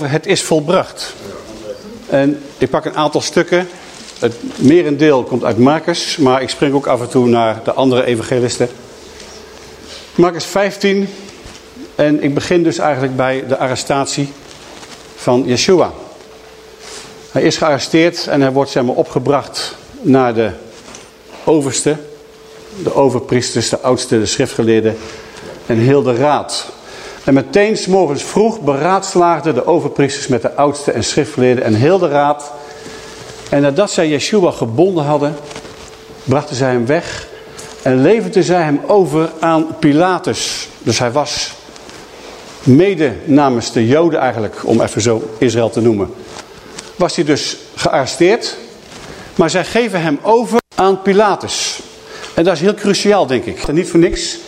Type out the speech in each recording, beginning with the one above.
Het is volbracht. En ik pak een aantal stukken. Het merendeel komt uit Marcus, maar ik spring ook af en toe naar de andere evangelisten. Marcus 15. En ik begin dus eigenlijk bij de arrestatie van Yeshua. Hij is gearresteerd en hij wordt zeg maar, opgebracht naar de overste, de overpriesters, de oudste, de schriftgeleerden en heel de raad. En meteen s morgens vroeg beraadslaagden de overpriesters met de oudste en schriftgeleerden en heel de raad. En nadat zij Yeshua gebonden hadden, brachten zij hem weg en leverden zij hem over aan Pilatus. Dus hij was mede namens de Joden eigenlijk, om even zo Israël te noemen, was hij dus gearresteerd. Maar zij geven hem over aan Pilatus. En dat is heel cruciaal, denk ik. En niet voor niks.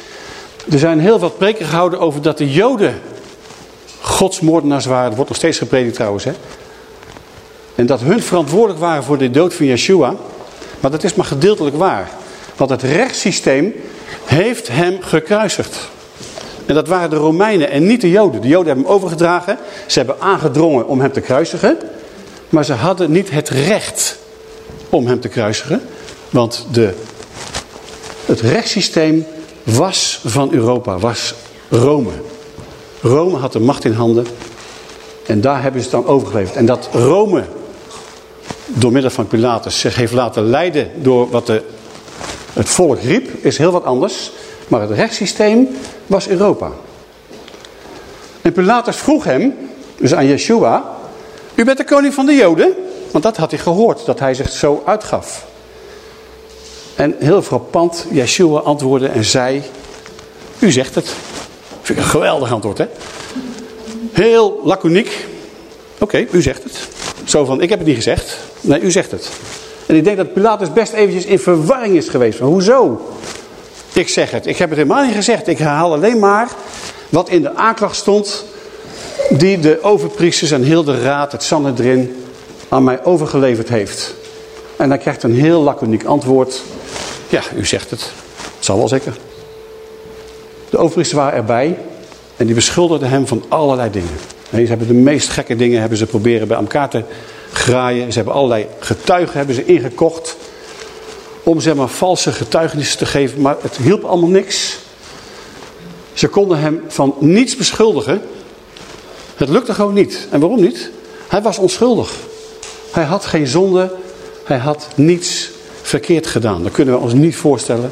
Er zijn heel wat preken gehouden over dat de Joden godsmoordenaars waren. Dat wordt nog steeds gepredikt trouwens. Hè? En dat hun verantwoordelijk waren voor de dood van Yeshua. Maar dat is maar gedeeltelijk waar. Want het rechtssysteem heeft hem gekruisigd. En dat waren de Romeinen en niet de Joden. De Joden hebben hem overgedragen. Ze hebben aangedrongen om hem te kruisigen. Maar ze hadden niet het recht om hem te kruisigen. Want de, het rechtssysteem was van Europa, was Rome. Rome had de macht in handen. En daar hebben ze het dan overgeleverd. En dat Rome, door middel van Pilatus, zich heeft laten leiden door wat de, het volk riep, is heel wat anders. Maar het rechtssysteem was Europa. En Pilatus vroeg hem, dus aan Yeshua, u bent de koning van de Joden? Want dat had hij gehoord, dat hij zich zo uitgaf. En heel frappant, Yeshua antwoordde en zei, u zegt het. Vind ik een geweldig antwoord, hè? Heel laconiek. Oké, u zegt het. Zo van, ik heb het niet gezegd. Nee, u zegt het. En ik denk dat Pilatus best eventjes in verwarring is geweest. Van, hoezo? Ik zeg het. Ik heb het helemaal niet gezegd. Ik herhaal alleen maar wat in de aanklacht stond... die de overpriesters en heel de raad, het Sanhedrin, aan mij overgeleverd heeft. En hij krijgt een heel laconiek antwoord. Ja, u zegt het. Het zal wel zeker. De overpriesters waren erbij en die beschuldigden hem van allerlei dingen. Nee, ze hebben de meest gekke dingen hebben ze proberen bij elkaar te graaien. Ze hebben allerlei getuigen hebben ze ingekocht om zeg maar valse getuigenissen te geven, maar het hielp allemaal niks. Ze konden hem van niets beschuldigen. Het lukte gewoon niet. En waarom niet? Hij was onschuldig. Hij had geen zonde. Hij had niets verkeerd gedaan. Dat kunnen we ons niet voorstellen.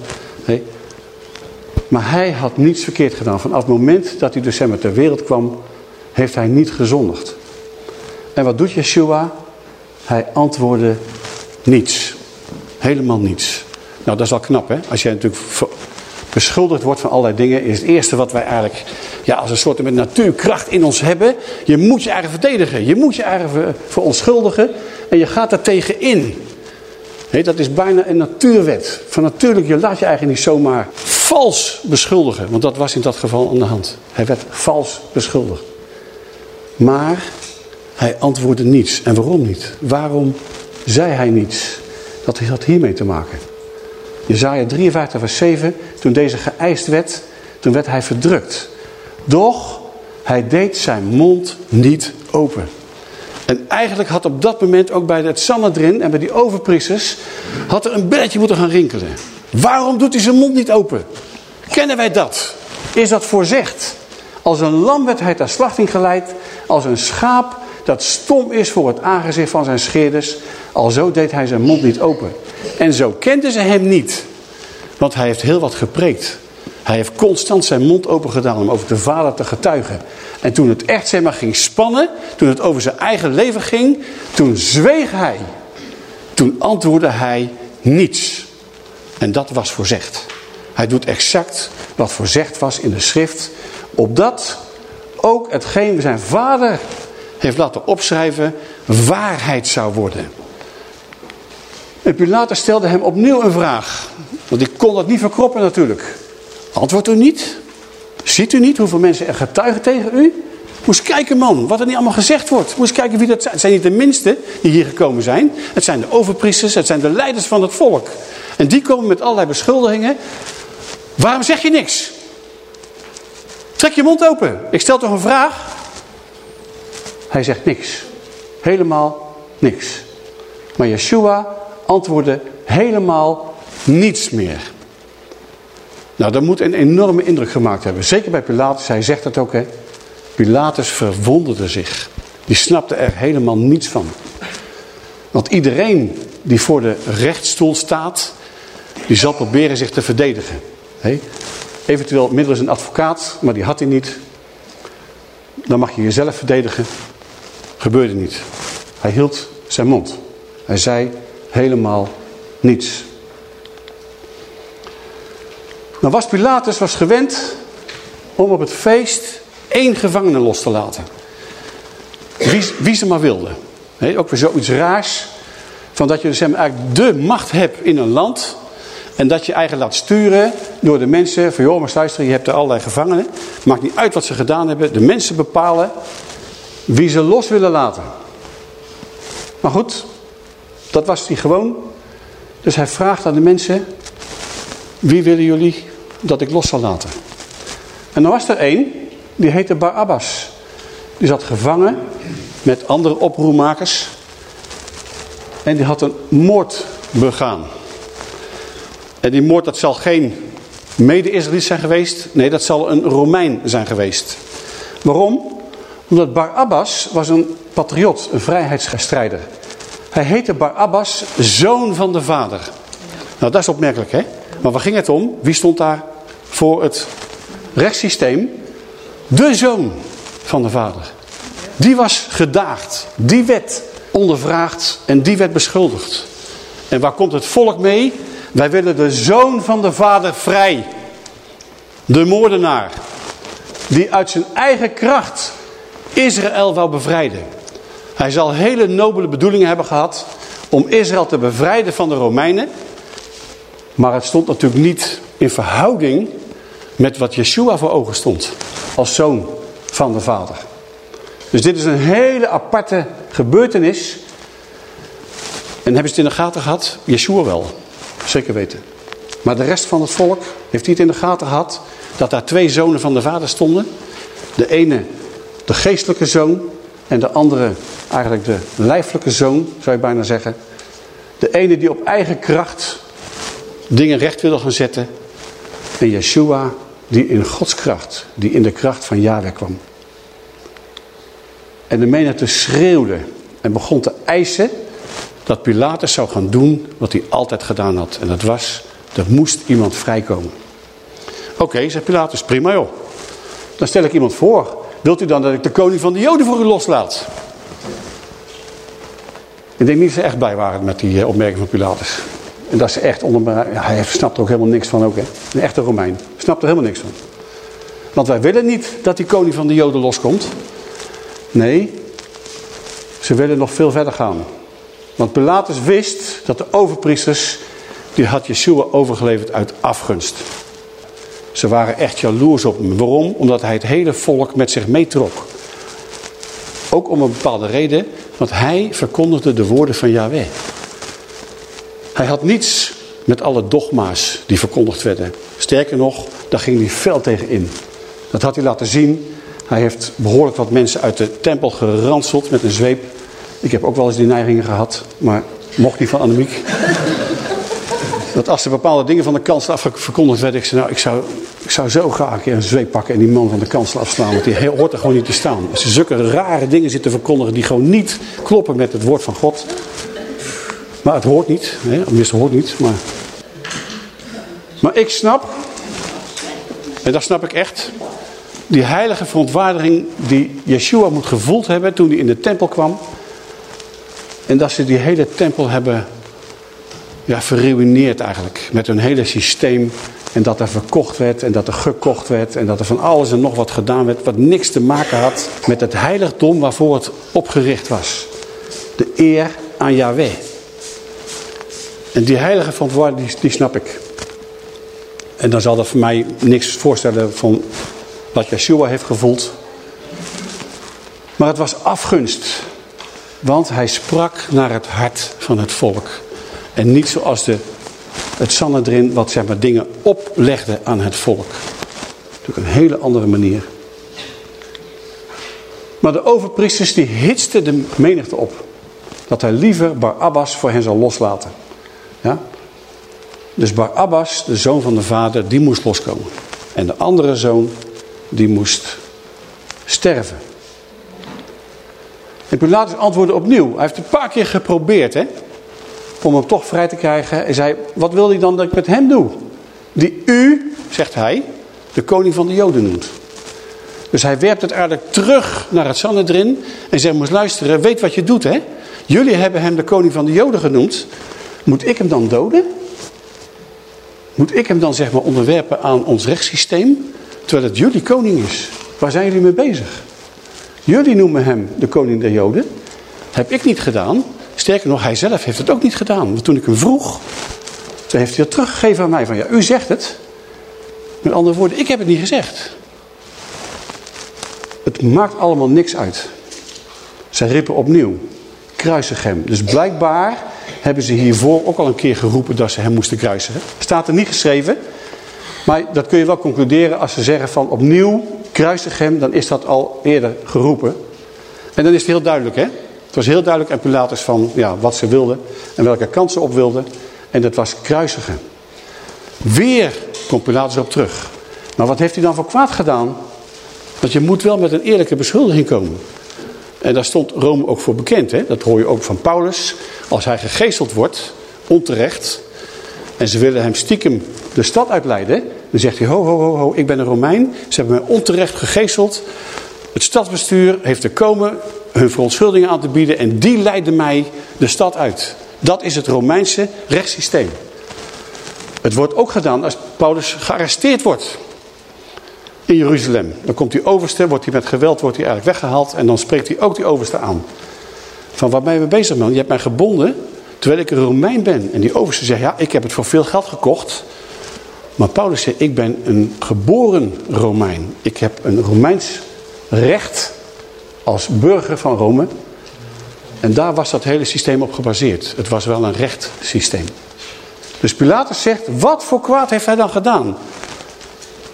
Maar hij had niets verkeerd gedaan. Vanaf het moment dat hij dus ter wereld kwam, heeft hij niet gezondigd. En wat doet Yeshua? Hij antwoordde niets. Helemaal niets. Nou, dat is al knap, hè? Als jij natuurlijk beschuldigd wordt van allerlei dingen, is het eerste wat wij eigenlijk ja, als een soort met natuurkracht in ons hebben. Je moet je eigen verdedigen. Je moet je eigen verontschuldigen. En je gaat er tegen in. Nee, dat is bijna een natuurwet. Van natuurlijk, je laat je eigenlijk niet zomaar vals beschuldigen. Want dat was in dat geval aan de hand. Hij werd vals beschuldigd. Maar hij antwoordde niets. En waarom niet? Waarom zei hij niets? Dat had hiermee te maken. Jezaja 53 vers 7, toen deze geëist werd, toen werd hij verdrukt. Doch hij deed zijn mond niet open. En eigenlijk had op dat moment ook bij het Sanhedrin en bij die overpriesters... had er een belletje moeten gaan rinkelen. Waarom doet hij zijn mond niet open? Kennen wij dat? Is dat voorzegd? Als een lam werd hij ter slachting geleid. Als een schaap dat stom is voor het aangezicht van zijn scheerders. Alzo deed hij zijn mond niet open. En zo kenden ze hem niet. Want hij heeft heel wat gepreekt. Hij heeft constant zijn mond open gedaan om over de vader te getuigen. En toen het echt zeg maar, ging spannen, toen het over zijn eigen leven ging, toen zweeg hij. Toen antwoordde hij niets. En dat was voorzegd. Hij doet exact wat voorzegd was in de schrift. Opdat ook hetgeen zijn vader heeft laten opschrijven, waarheid zou worden. En Pilatus stelde hem opnieuw een vraag. Want die kon dat niet verkroppen natuurlijk. Antwoordt u niet? Ziet u niet hoeveel mensen er getuigen tegen u? Moest kijken man, wat er niet allemaal gezegd wordt. Moest kijken wie dat zijn. Het zijn niet de minste die hier gekomen zijn. Het zijn de overpriesters, het zijn de leiders van het volk. En die komen met allerlei beschuldigingen. Waarom zeg je niks? Trek je mond open. Ik stel toch een vraag? Hij zegt niks. Helemaal niks. Maar Yeshua antwoordde helemaal niets meer. Nou, dat moet een enorme indruk gemaakt hebben. Zeker bij Pilatus, hij zegt dat ook. Hè. Pilatus verwonderde zich. Die snapte er helemaal niets van. Want iedereen die voor de rechtsstoel staat, die zal proberen zich te verdedigen. He? Eventueel middels een advocaat, maar die had hij niet. Dan mag je jezelf verdedigen. Gebeurde niet. Hij hield zijn mond. Hij zei helemaal niets. Nou was Pilatus was gewend om op het feest één gevangene los te laten. Wie, wie ze maar wilde. ook weer zoiets raars. Van dat je dus eigenlijk de macht hebt in een land. En dat je eigenlijk laat sturen door de mensen. Van joh, maar luister, je hebt er allerlei gevangenen. Maakt niet uit wat ze gedaan hebben. De mensen bepalen wie ze los willen laten. Maar goed, dat was hij gewoon. Dus hij vraagt aan de mensen. Wie willen jullie dat ik los zal laten? En dan was er één. Die heette Barabbas. Die zat gevangen met andere oproermakers. En die had een moord begaan. En die moord, dat zal geen mede-Israëliet zijn geweest. Nee, dat zal een Romein zijn geweest. Waarom? Omdat Barabbas was een patriot, een vrijheidsstrijder. Hij heette Barabbas, zoon van de vader. Nou, dat is opmerkelijk, hè? Maar waar ging het om? Wie stond daar voor het rechtssysteem? De zoon van de vader. Die was gedaagd. Die werd ondervraagd en die werd beschuldigd. En waar komt het volk mee? Wij willen de zoon van de vader vrij. De moordenaar. Die uit zijn eigen kracht Israël wou bevrijden. Hij zal hele nobele bedoelingen hebben gehad om Israël te bevrijden van de Romeinen. Maar het stond natuurlijk niet in verhouding met wat Yeshua voor ogen stond. Als zoon van de vader. Dus dit is een hele aparte gebeurtenis. En hebben ze het in de gaten gehad? Yeshua wel. Zeker weten. Maar de rest van het volk heeft niet in de gaten gehad dat daar twee zonen van de vader stonden. De ene de geestelijke zoon en de andere eigenlijk de lijfelijke zoon, zou je bijna zeggen. De ene die op eigen kracht dingen recht wil gaan zetten. En Yeshua die in Gods kracht, die in de kracht van Yahweh kwam. En de menigte schreeuwde en begon te eisen dat Pilatus zou gaan doen wat hij altijd gedaan had. En dat was, er moest iemand vrijkomen. Oké, zegt Pilatus, prima joh. Dan stel ik iemand voor. Wilt u dan dat ik de koning van de joden voor u loslaat? Ik denk niet dat ze echt bij waren met die eh, opmerking van Pilatus. En dat ze echt onder... Ja, hij snapt er ook helemaal niks van ook, hè. Een echte Romein. Snapt er helemaal niks van. Want wij willen niet dat die koning van de joden loskomt. Nee, ze willen nog veel verder gaan. Want Pilatus wist dat de overpriesters, die had Yeshua overgeleverd uit afgunst. Ze waren echt jaloers op hem. Waarom? Omdat hij het hele volk met zich meetrok. Ook om een bepaalde reden, want hij verkondigde de woorden van Yahweh. Hij had niets met alle dogma's die verkondigd werden. Sterker nog, daar ging hij fel tegen in. Dat had hij laten zien. Hij heeft behoorlijk wat mensen uit de tempel geranseld met een zweep. Ik heb ook wel eens die neigingen gehad, maar mocht niet van Annemiek. dat als er bepaalde dingen van de kansel verkondigd werden, ik zei, nou, ik zou, ik zou zo graag een keer een zweep pakken en die man van de kansel afslaan, want die hoort er gewoon niet te staan. Als er zulke rare dingen zitten verkondigen die gewoon niet kloppen met het woord van God. Maar het hoort niet, hè? tenminste hoort niet, maar... Maar ik snap, en dat snap ik echt, die heilige verontwaardiging die Yeshua moet gevoeld hebben toen hij in de tempel kwam. En dat ze die hele tempel hebben ja, verruineerd eigenlijk. Met hun hele systeem. En dat er verkocht werd en dat er gekocht werd. En dat er van alles en nog wat gedaan werd. Wat niks te maken had met het heiligdom waarvoor het opgericht was. De eer aan Yahweh. En die heilige verantwoording, die, die snap ik. En dan zal dat voor mij niks voorstellen van wat Yeshua heeft gevoeld. Maar het was afgunst. Want hij sprak naar het hart van het volk. En niet zoals de, het Sanhedrin wat zeg maar, dingen oplegde aan het volk. Natuurlijk een hele andere manier. Maar de overpriesters die hitsten de menigte op. Dat hij liever Barabbas voor hen zal loslaten. Ja? Dus Barabbas, de zoon van de vader, die moest loskomen. En de andere zoon, die moest sterven. En Pilatus antwoordde opnieuw. Hij heeft een paar keer geprobeerd hè, om hem toch vrij te krijgen. Hij zei, wat wil hij dan dat ik met hem doe? Die u, zegt hij, de koning van de Joden noemt. Dus hij werpt het eigenlijk terug naar het Sanhedrin en zegt, moest luisteren, weet wat je doet hè. Jullie hebben hem de koning van de Joden genoemd. Moet ik hem dan doden? Moet ik hem dan zeg maar onderwerpen aan ons rechtssysteem? Terwijl het jullie koning is. Waar zijn jullie mee bezig? Jullie noemen hem de koning der Joden. Heb ik niet gedaan. Sterker nog, hij zelf heeft het ook niet gedaan. Want toen ik hem vroeg, heeft hij het teruggegeven aan mij. Van ja, u zegt het. Met andere woorden, ik heb het niet gezegd. Het maakt allemaal niks uit. Zij riepen opnieuw. Kruisig hem. Dus blijkbaar hebben ze hiervoor ook al een keer geroepen dat ze hem moesten kruisigen. Staat er niet geschreven. Maar dat kun je wel concluderen als ze zeggen van opnieuw kruisig hem. Dan is dat al eerder geroepen. En dan is het heel duidelijk hè. Het was heel duidelijk en Pilatus van ja, wat ze wilden. En welke kant ze op wilden. En dat was kruisigen. Weer komt Pilatus op terug. Maar wat heeft hij dan voor kwaad gedaan? Want je moet wel met een eerlijke beschuldiging komen. En daar stond Rome ook voor bekend. Hè? Dat hoor je ook van Paulus. Als hij gegezeld wordt, onterecht. En ze willen hem stiekem de stad uitleiden. Dan zegt hij, ho, ho, ho, ho, ik ben een Romein. Ze hebben mij onterecht gegezeld. Het stadsbestuur heeft te komen hun verontschuldigingen aan te bieden. En die leiden mij de stad uit. Dat is het Romeinse rechtssysteem. Het wordt ook gedaan als Paulus gearresteerd wordt in Jeruzalem. Dan komt die overste, wordt hij met geweld wordt hij eigenlijk weggehaald. En dan spreekt hij ook die overste aan. Van wat ben je mee bezig man? Je hebt mij gebonden terwijl ik een Romein ben. En die overste zegt, ja ik heb het voor veel geld gekocht. Maar Paulus zegt, ik ben een geboren Romein. Ik heb een Romeins recht als burger van Rome. En daar was dat hele systeem op gebaseerd. Het was wel een rechtssysteem. Dus Pilatus zegt, wat voor kwaad heeft hij dan gedaan?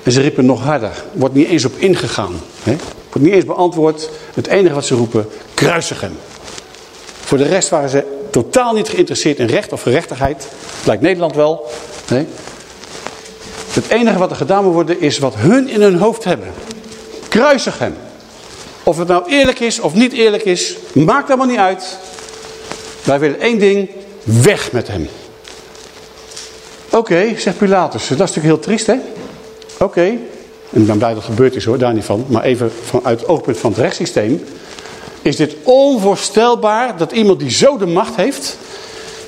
En ze riepen nog harder. Wordt niet eens op ingegaan. Hè? Wordt niet eens beantwoord. Het enige wat ze roepen, kruisig hem. Voor de rest waren ze totaal niet geïnteresseerd in recht of gerechtigheid. Lijkt Nederland wel. Nee. Het enige wat er gedaan moet worden is wat hun in hun hoofd hebben. Kruisig hem. Of het nou eerlijk is of niet eerlijk is, maakt allemaal niet uit. Wij willen één ding, weg met hem. Oké, zegt Pilatus. Dat is natuurlijk heel triest hè. Oké, en ik ben blij dat het gebeurd is hoor, daar niet van. Maar even vanuit het oogpunt van het rechtssysteem. Is dit onvoorstelbaar dat iemand die zo de macht heeft.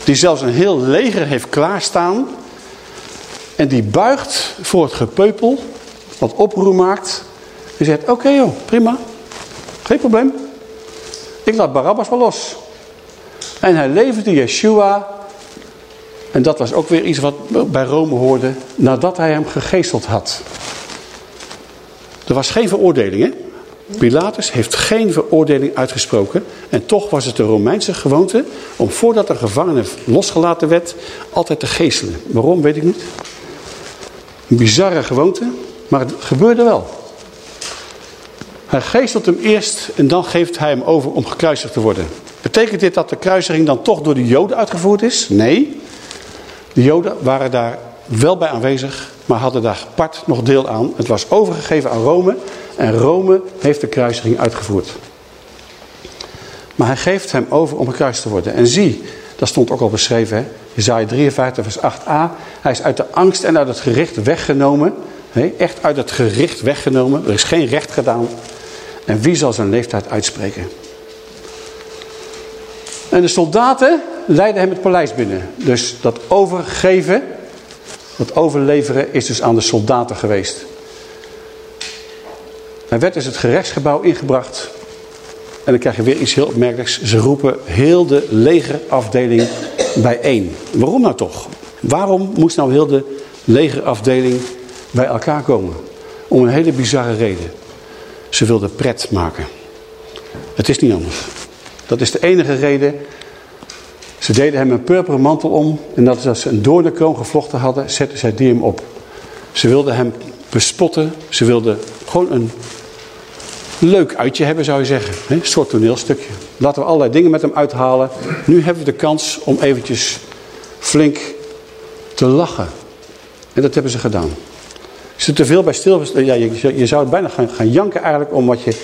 Die zelfs een heel leger heeft klaarstaan. En die buigt voor het gepeupel. Wat oproer maakt. En zegt, oké joh, prima. Geen probleem. Ik laat Barabbas wel los. En hij leverde Yeshua en dat was ook weer iets wat bij Rome hoorde nadat hij hem gegeesteld had. Er was geen veroordeling, hè? Pilatus heeft geen veroordeling uitgesproken. En toch was het de Romeinse gewoonte om voordat een gevangene losgelaten werd, altijd te geestelen. Waarom, weet ik niet. Een bizarre gewoonte, maar het gebeurde wel. Hij geestelt hem eerst en dan geeft hij hem over om gekruisigd te worden. Betekent dit dat de kruisiging dan toch door de Joden uitgevoerd is? Nee. De Joden waren daar wel bij aanwezig, maar hadden daar apart nog deel aan. Het was overgegeven aan Rome en Rome heeft de kruisiging uitgevoerd. Maar hij geeft hem over om gekruist te worden. En zie, dat stond ook al beschreven, hè? Isaiah 53 vers 8a. Hij is uit de angst en uit het gericht weggenomen. Hè? Echt uit het gericht weggenomen. Er is geen recht gedaan. En wie zal zijn leeftijd uitspreken? En de soldaten leidden hem het paleis binnen. Dus dat overgeven, dat overleveren is dus aan de soldaten geweest. Hij werd dus het gerechtsgebouw ingebracht. En dan krijg je weer iets heel opmerkelijks. Ze roepen heel de legerafdeling bijeen. Waarom nou toch? Waarom moest nou heel de legerafdeling bij elkaar komen. Om een hele bizarre reden. Ze wilden pret maken. Het is niet anders. Dat is de enige reden. Ze deden hem een purperen mantel om. En dat als ze een doornenkroon gevlochten hadden, zetten zij die hem op. Ze wilden hem bespotten. Ze wilden gewoon een leuk uitje hebben, zou je zeggen. Een soort toneelstukje. Laten we allerlei dingen met hem uithalen. Nu hebben we de kans om eventjes flink te lachen. En dat hebben ze gedaan. Er te veel bij stil ja, je, je zou bijna gaan, gaan janken eigenlijk om wat je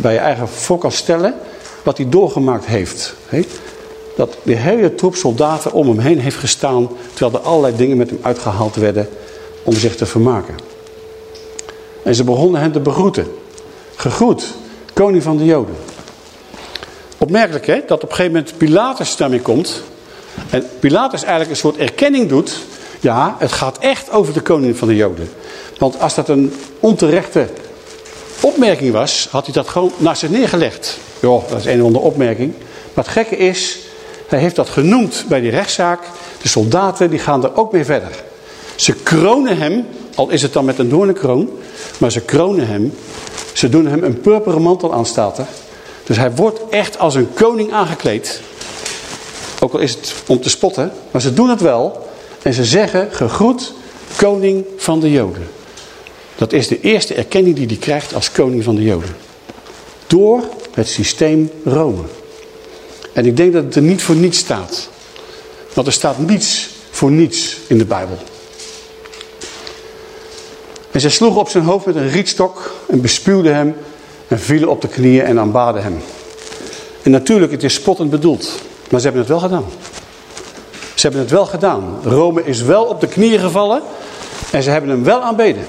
bij je eigen voor stellen. Wat hij doorgemaakt heeft. Dat de hele troep soldaten om hem heen heeft gestaan. Terwijl er allerlei dingen met hem uitgehaald werden om zich te vermaken. En ze begonnen hem te begroeten. Gegroet, koning van de Joden. Opmerkelijk hè, dat op een gegeven moment Pilatus daarmee komt. En Pilatus eigenlijk een soort erkenning doet. Ja, het gaat echt over de koning van de Joden. Want als dat een onterechte opmerking was, had hij dat gewoon naast zich neergelegd. Ja, dat is een of andere opmerking. Maar het gekke is, hij heeft dat genoemd bij die rechtszaak. De soldaten die gaan er ook mee verder. Ze kronen hem, al is het dan met een doornenkroon, maar ze kronen hem. Ze doen hem een purperen mantel aan, staat er. Dus hij wordt echt als een koning aangekleed. Ook al is het om te spotten, maar ze doen het wel. En ze zeggen, gegroet koning van de Joden. Dat is de eerste erkenning die hij krijgt als koning van de Joden. Door het systeem Rome. En ik denk dat het er niet voor niets staat. Want er staat niets voor niets in de Bijbel. En ze sloegen op zijn hoofd met een rietstok en bespuwden hem en vielen op de knieën en aanbaden hem. En natuurlijk, het is spottend bedoeld. Maar ze hebben het wel gedaan. Ze hebben het wel gedaan. Rome is wel op de knieën gevallen en ze hebben hem wel aanbeden.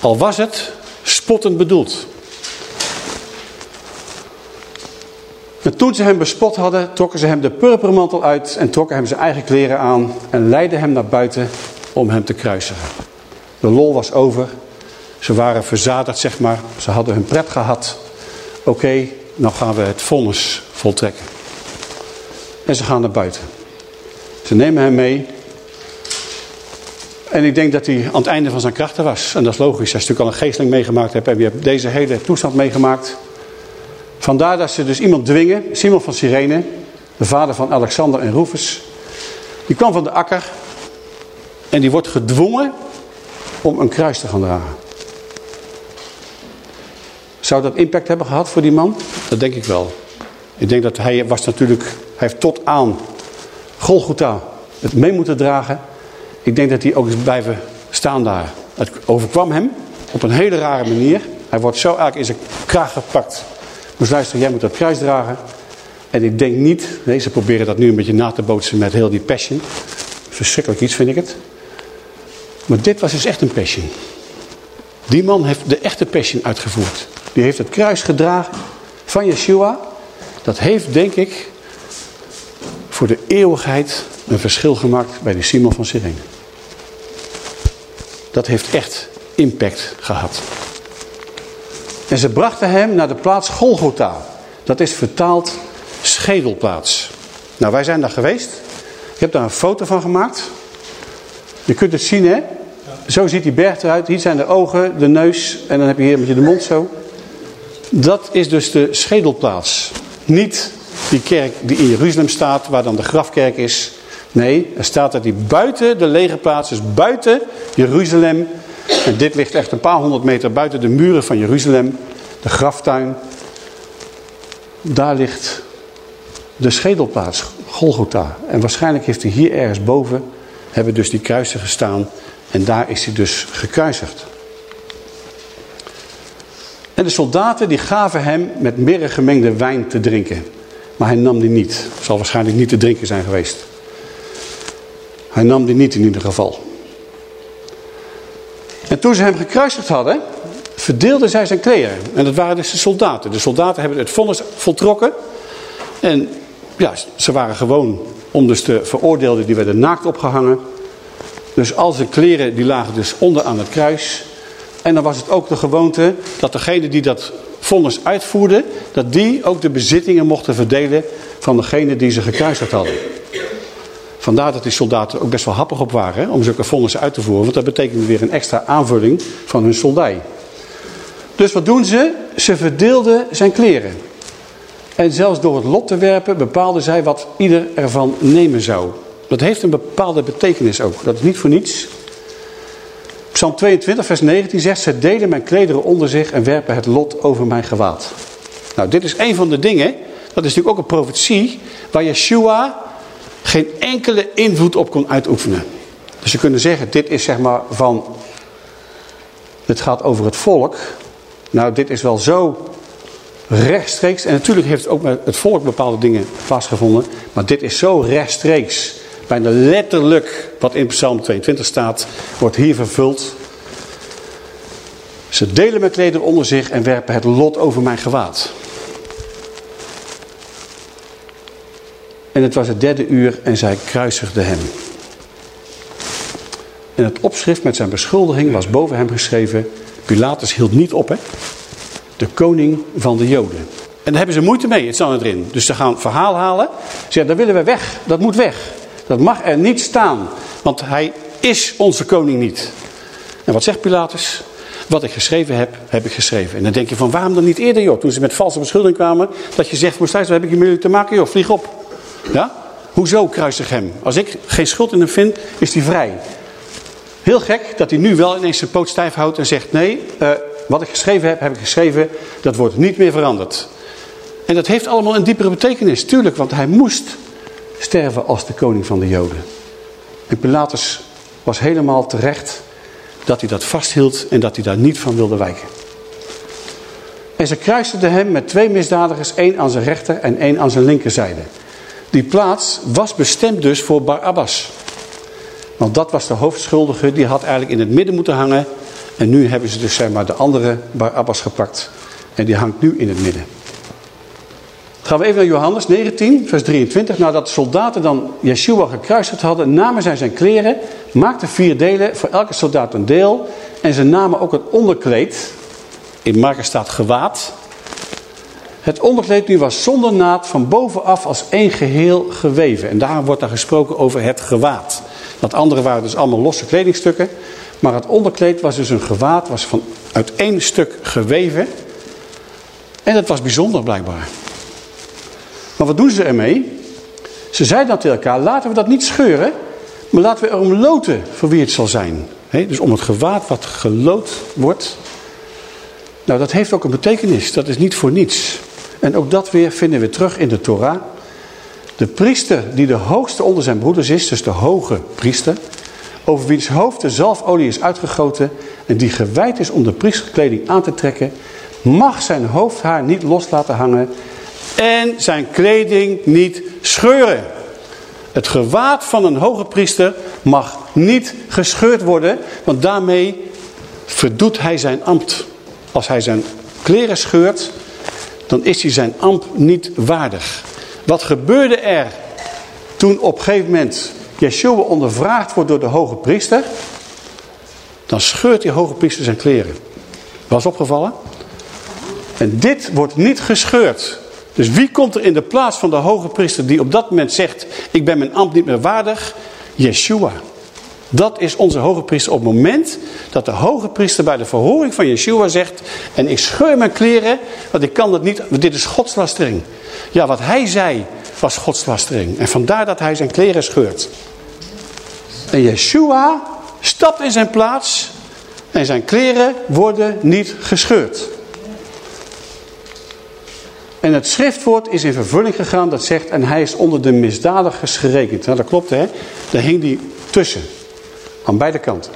Al was het spottend bedoeld. En toen ze hem bespot hadden, trokken ze hem de purpermantel uit en trokken hem zijn eigen kleren aan en leidden hem naar buiten om hem te kruisigen. De lol was over. Ze waren verzadigd, zeg maar. Ze hadden hun pret gehad. Oké, okay, nou gaan we het vonnis voltrekken. En ze gaan naar buiten. Ze nemen hem mee. En ik denk dat hij aan het einde van zijn krachten was. En dat is logisch. Als je natuurlijk al een geesteling meegemaakt. En je hebt deze hele toestand meegemaakt. Vandaar dat ze dus iemand dwingen. Simon van Cyrene. De vader van Alexander en Rufus. Die kwam van de akker. En die wordt gedwongen om een kruis te gaan dragen. Zou dat impact hebben gehad voor die man? Dat denk ik wel. Ik denk dat hij was natuurlijk, hij heeft tot aan Golgotha het mee moeten dragen. Ik denk dat hij ook is blijven staan daar. Het overkwam hem op een hele rare manier. Hij wordt zo eigenlijk in zijn kraag gepakt. Dus luister, jij moet dat kruis dragen. En ik denk niet, nee, ze proberen dat nu een beetje na te bootsen met heel die passion. Verschrikkelijk iets vind ik het. Maar dit was dus echt een passion. Die man heeft de echte passion uitgevoerd. Die heeft het kruis gedragen van Yeshua. Dat heeft, denk ik, voor de eeuwigheid een verschil gemaakt bij de Simon van Cyrene. Dat heeft echt impact gehad. En ze brachten hem naar de plaats Golgotha. Dat is vertaald schedelplaats. Nou, wij zijn daar geweest. Ik heb daar een foto van gemaakt. Je kunt het zien, hè? Zo ziet die berg eruit. Hier zijn de ogen, de neus en dan heb je hier met je de mond zo. Dat is dus de schedelplaats. Niet die kerk die in Jeruzalem staat, waar dan de grafkerk is. Nee, er staat dat die buiten de legerplaats, dus buiten Jeruzalem. En dit ligt echt een paar honderd meter buiten de muren van Jeruzalem. De graftuin. Daar ligt de schedelplaats, Golgotha. En waarschijnlijk heeft hij hier ergens boven, hebben dus die kruisen gestaan en daar is hij dus gekruisigd. En de soldaten die gaven hem met mirre gemengde wijn te drinken. Maar hij nam die niet. Zal waarschijnlijk niet te drinken zijn geweest. Hij nam die niet in ieder geval. En toen ze hem gekruisigd hadden, verdeelden zij zijn kleren. En dat waren dus de soldaten. De soldaten hebben het vonnis voltrokken. En ja, ze waren gewoon om dus de veroordeelden, die werden naakt opgehangen. Dus al zijn kleren die lagen dus onder aan het kruis. En dan was het ook de gewoonte dat degene die dat vonnis uitvoerde, dat die ook de bezittingen mochten verdelen van degene die ze gekruisigd hadden. Vandaar dat die soldaten ook best wel happig op waren om zulke vonnissen uit te voeren. Want dat betekende weer een extra aanvulling van hun soldij. Dus wat doen ze? Ze verdeelden zijn kleren. En zelfs door het lot te werpen bepaalden zij wat ieder ervan nemen zou. Dat heeft een bepaalde betekenis ook. Dat is niet voor niets. Psalm 22 vers 19 zegt, ze delen mijn klederen onder zich en werpen het lot over mijn gewaad. Nou, dit is een van de dingen, dat is natuurlijk ook een profetie, waar Yeshua geen enkele invloed op kon uitoefenen. Dus je kunnen zeggen, dit is zeg maar van, het gaat over het volk. Nou, dit is wel zo rechtstreeks. En natuurlijk heeft ook met het volk bepaalde dingen plaatsgevonden. Maar dit is zo rechtstreeks. Bijna letterlijk wat in Psalm 22 staat, wordt hier vervuld. Ze delen mijn klederen onder zich en werpen het lot over mijn gewaad. En het was het derde uur en zij kruisigden hem. En het opschrift met zijn beschuldiging was boven hem geschreven. Pilatus hield niet op, hè? De koning van de Joden. En daar hebben ze moeite mee, het staat erin. Dus ze gaan verhaal halen. Ze zeggen, dat willen we weg. Dat moet weg. Dat mag er niet staan. Want hij is onze koning niet. En wat zegt Pilatus? Wat ik geschreven heb, heb ik geschreven. En dan denk je van, waarom dan niet eerder, joh? Toen ze met valse beschuldiging kwamen. Dat je zegt, Moestijs, wat heb ik hiermee te maken, joh? Vlieg op. Ja? Hoezo kruisig hem? Als ik geen schuld in hem vind, is hij vrij. Heel gek dat hij nu wel ineens zijn poot stijf houdt en zegt... nee, uh, wat ik geschreven heb, heb ik geschreven. Dat wordt niet meer veranderd. En dat heeft allemaal een diepere betekenis. Tuurlijk, want hij moest sterven als de koning van de Joden. En Pilatus was helemaal terecht dat hij dat vasthield en dat hij daar niet van wilde wijken. En ze kruisten hem met twee misdadigers, één aan zijn rechter en één aan zijn linkerzijde. Die plaats was bestemd dus voor Barabbas. Want dat was de hoofdschuldige, die had eigenlijk in het midden moeten hangen. En nu hebben ze dus zeg maar de andere Barabbas gepakt. En die hangt nu in het midden. Gaan we even naar Johannes 19, vers 23. Nadat de soldaten dan Yeshua gekruisigd hadden, namen zij zijn kleren, maakten vier delen, voor elke soldaat een deel. En ze namen ook het onderkleed, in Marcus staat gewaad. Het onderkleed nu was zonder naad van bovenaf als één geheel geweven. En daar wordt daar gesproken over het gewaad. Dat andere waren dus allemaal losse kledingstukken. Maar het onderkleed was dus een gewaad, was van uit één stuk geweven. En dat was bijzonder blijkbaar. Maar wat doen ze ermee? Ze zeiden dan tegen elkaar, laten we dat niet scheuren, maar laten we erom loten voor wie het zal zijn. dus om het gewaad wat geloot wordt. Nou, dat heeft ook een betekenis. Dat is niet voor niets. En ook dat weer vinden we terug in de Torah. De priester die de hoogste onder zijn broeders is, dus de hoge priester, over wiens hoofd de zalfolie is uitgegoten en die gewijd is om de priesterkleding aan te trekken, mag zijn hoofdhaar niet los laten hangen en zijn kleding niet scheuren. Het gewaad van een hoge priester mag niet gescheurd worden, want daarmee verdoet hij zijn ambt. Als hij zijn kleren scheurt, dan is hij zijn ambt niet waardig. Wat gebeurde er toen op een gegeven moment Yeshua ondervraagd wordt door de hoge priester? Dan scheurt die hoge priester zijn kleren. Was opgevallen? En dit wordt niet gescheurd. Dus wie komt er in de plaats van de hoge priester die op dat moment zegt... ik ben mijn ambt niet meer waardig? Yeshua. Dat is onze hoge priester op het moment dat de hoge priester bij de verhoring van Yeshua zegt... en ik scheur mijn kleren, want ik kan dat niet, want dit is godslastering. Ja, wat hij zei was godslastering. En vandaar dat hij zijn kleren scheurt. En Yeshua stapt in zijn plaats en zijn kleren worden niet gescheurd. En het schriftwoord is in vervulling gegaan dat zegt... en hij is onder de misdadigers gerekend. Nou, dat klopt hè. Daar hing die tussen. Aan beide kanten.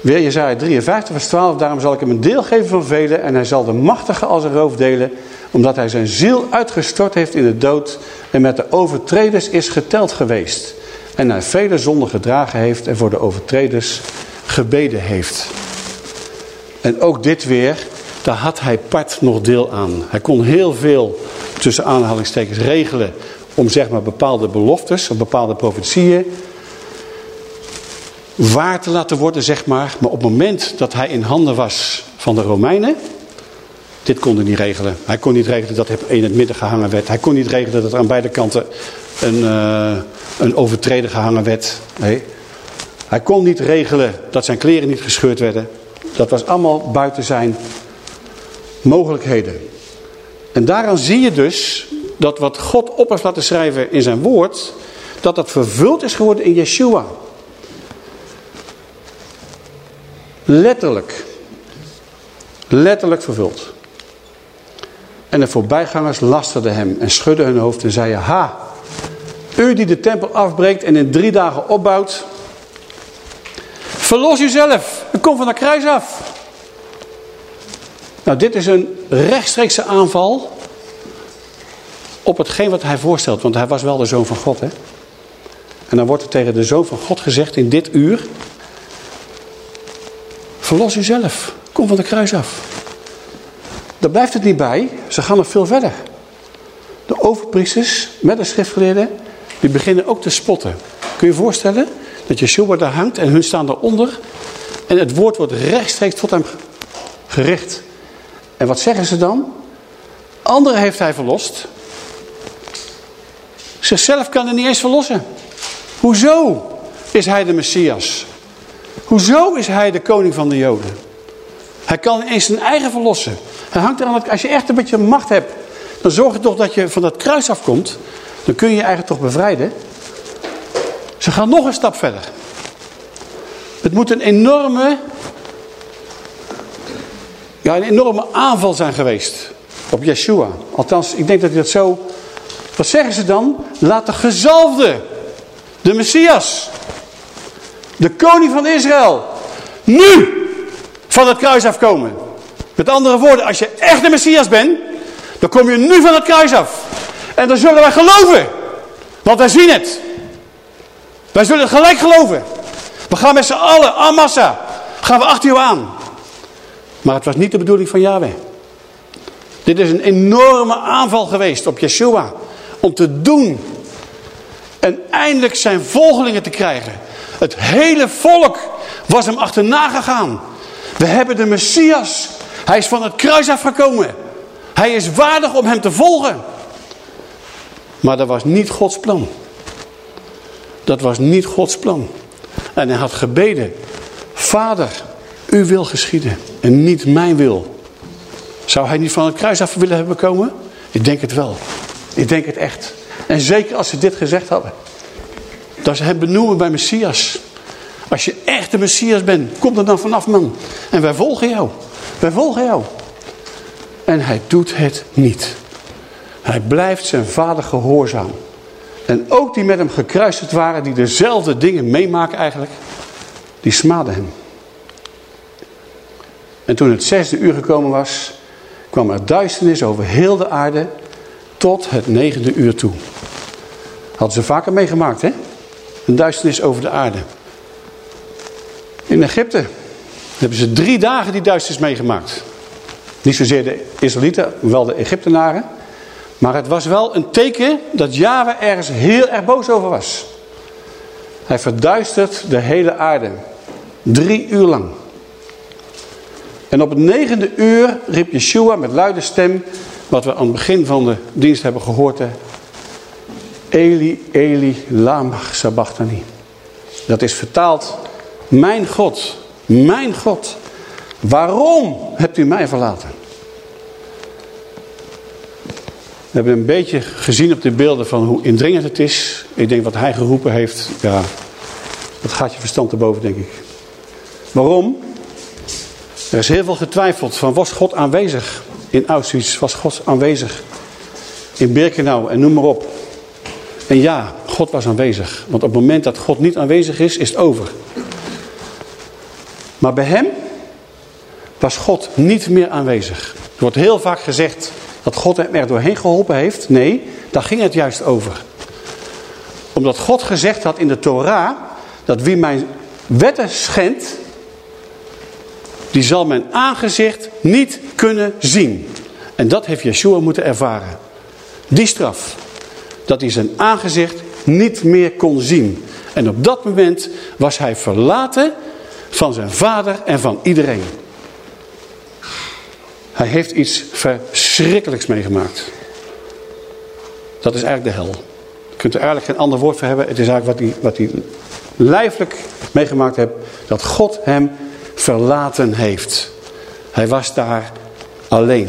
Weer Jezaja 53 vers 12. Daarom zal ik hem een deel geven van velen. En hij zal de machtige als een roof delen. Omdat hij zijn ziel uitgestort heeft in de dood. En met de overtreders is geteld geweest. En hij vele zonden gedragen heeft. En voor de overtreders gebeden heeft. En ook dit weer daar had hij part nog deel aan. Hij kon heel veel, tussen aanhalingstekens, regelen om zeg maar bepaalde beloftes of bepaalde profetieën waar te laten worden, zeg maar. Maar op het moment dat hij in handen was van de Romeinen, dit kon hij niet regelen. Hij kon niet regelen dat hij in het midden gehangen werd. Hij kon niet regelen dat er aan beide kanten een, uh, een gehangen werd. Nee. Hij kon niet regelen dat zijn kleren niet gescheurd werden. Dat was allemaal buiten zijn mogelijkheden. En daaraan zie je dus dat wat God op heeft laten schrijven in zijn woord, dat dat vervuld is geworden in Yeshua. Letterlijk. Letterlijk vervuld. En de voorbijgangers lasterden hem en schudden hun hoofd en zeiden, ha, u die de tempel afbreekt en in drie dagen opbouwt, verlos uzelf en kom van de kruis af. Nou, dit is een rechtstreekse aanval op hetgeen wat hij voorstelt. Want hij was wel de zoon van God, hè. En dan wordt er tegen de zoon van God gezegd in dit uur... Verlos uzelf. Kom van de kruis af. Daar blijft het niet bij. Ze gaan nog veel verder. De overpriesters met de schriftgeleerden... die beginnen ook te spotten. Kun je je voorstellen dat Yeshua daar hangt en hun staan daaronder... en het woord wordt rechtstreeks tot hem gericht... En wat zeggen ze dan? Anderen heeft hij verlost. Zichzelf kan hij niet eens verlossen. Hoezo is hij de Messias? Hoezo is hij de koning van de Joden? Hij kan eens zijn eigen verlossen. Hij hangt eraan dat als je echt een beetje macht hebt, dan zorg je toch dat je van dat kruis afkomt. Dan kun je je eigenlijk toch bevrijden. Ze gaan nog een stap verder. Het moet een enorme ja, een enorme aanval zijn geweest op Yeshua. Althans, ik denk dat hij dat zo... Wat zeggen ze dan? Laat de gezalfde, de Messias, de koning van Israël, nu van het kruis afkomen. Met andere woorden, als je echt de Messias bent, dan kom je nu van het kruis af. En dan zullen wij geloven. Want wij zien het. Wij zullen gelijk geloven. We gaan met z'n allen, en massa, gaan we achter u aan. Maar het was niet de bedoeling van Yahweh. Dit is een enorme aanval geweest op Yeshua. Om te doen. En eindelijk zijn volgelingen te krijgen. Het hele volk was hem achterna gegaan. We hebben de Messias. Hij is van het kruis afgekomen. Hij is waardig om hem te volgen. Maar dat was niet Gods plan. Dat was niet Gods plan. En hij had gebeden. Vader, u wil geschieden en niet mijn wil. Zou hij niet van het kruis af willen hebben komen? Ik denk het wel. Ik denk het echt. En zeker als ze dit gezegd hadden. Dat ze hem benoemen bij Messias. Als je echt de Messias bent, kom er dan vanaf man. En wij volgen jou. Wij volgen jou. En hij doet het niet. Hij blijft zijn vader gehoorzaam. En ook die met hem gekruisigd waren, die dezelfde dingen meemaken eigenlijk, die smaden hem. En toen het zesde uur gekomen was, kwam er duisternis over heel de aarde tot het negende uur toe. Hadden ze vaker meegemaakt, hè? Een duisternis over de aarde. In Egypte hebben ze drie dagen die duisternis meegemaakt. Niet zozeer de Israëlieten, wel de Egyptenaren. Maar het was wel een teken dat Java ergens heel erg boos over was. Hij verduistert de hele aarde. Drie uur lang. En op het negende uur riep Yeshua met luide stem, wat we aan het begin van de dienst hebben gehoord. Eli, Eli, lama sabachthani. Dat is vertaald, mijn God, mijn God, waarom hebt u mij verlaten? We hebben een beetje gezien op de beelden van hoe indringend het is. Ik denk wat hij geroepen heeft, ja, dat gaat je verstand te boven, denk ik. Waarom? Er is heel veel getwijfeld van was God aanwezig in Auschwitz, was God aanwezig in Birkenau en noem maar op. En ja, God was aanwezig. Want op het moment dat God niet aanwezig is, is het over. Maar bij hem was God niet meer aanwezig. Er wordt heel vaak gezegd dat God hem er doorheen geholpen heeft. Nee, daar ging het juist over. Omdat God gezegd had in de Torah, dat wie mijn wetten schendt, die zal mijn aangezicht niet kunnen zien. En dat heeft Yeshua moeten ervaren. Die straf. Dat hij zijn aangezicht niet meer kon zien. En op dat moment was hij verlaten van zijn vader en van iedereen. Hij heeft iets verschrikkelijks meegemaakt. Dat is eigenlijk de hel. kunt er eigenlijk geen ander woord voor hebben. Het is eigenlijk wat hij, wat hij lijfelijk meegemaakt heeft. Dat God hem verlaten heeft. Hij was daar alleen.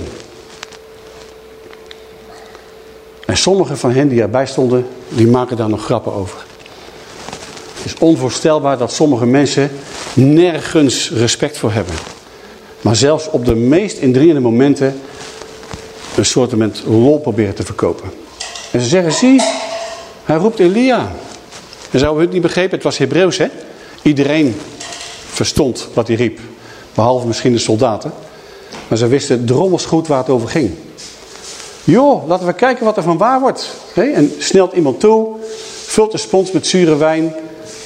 En sommige van hen die erbij stonden, die maken daar nog grappen over. Het is onvoorstelbaar dat sommige mensen nergens respect voor hebben. Maar zelfs op de meest indringende momenten een soort lol proberen te verkopen. En ze zeggen, zie, hij roept Elia. En zouden we het niet begrepen, het was Hebreeuws hè. Iedereen verstond wat hij riep. Behalve misschien de soldaten. Maar ze wisten drommels goed waar het over ging. Joh, laten we kijken wat er van waar wordt. En snelt iemand toe, vult de spons met zure wijn,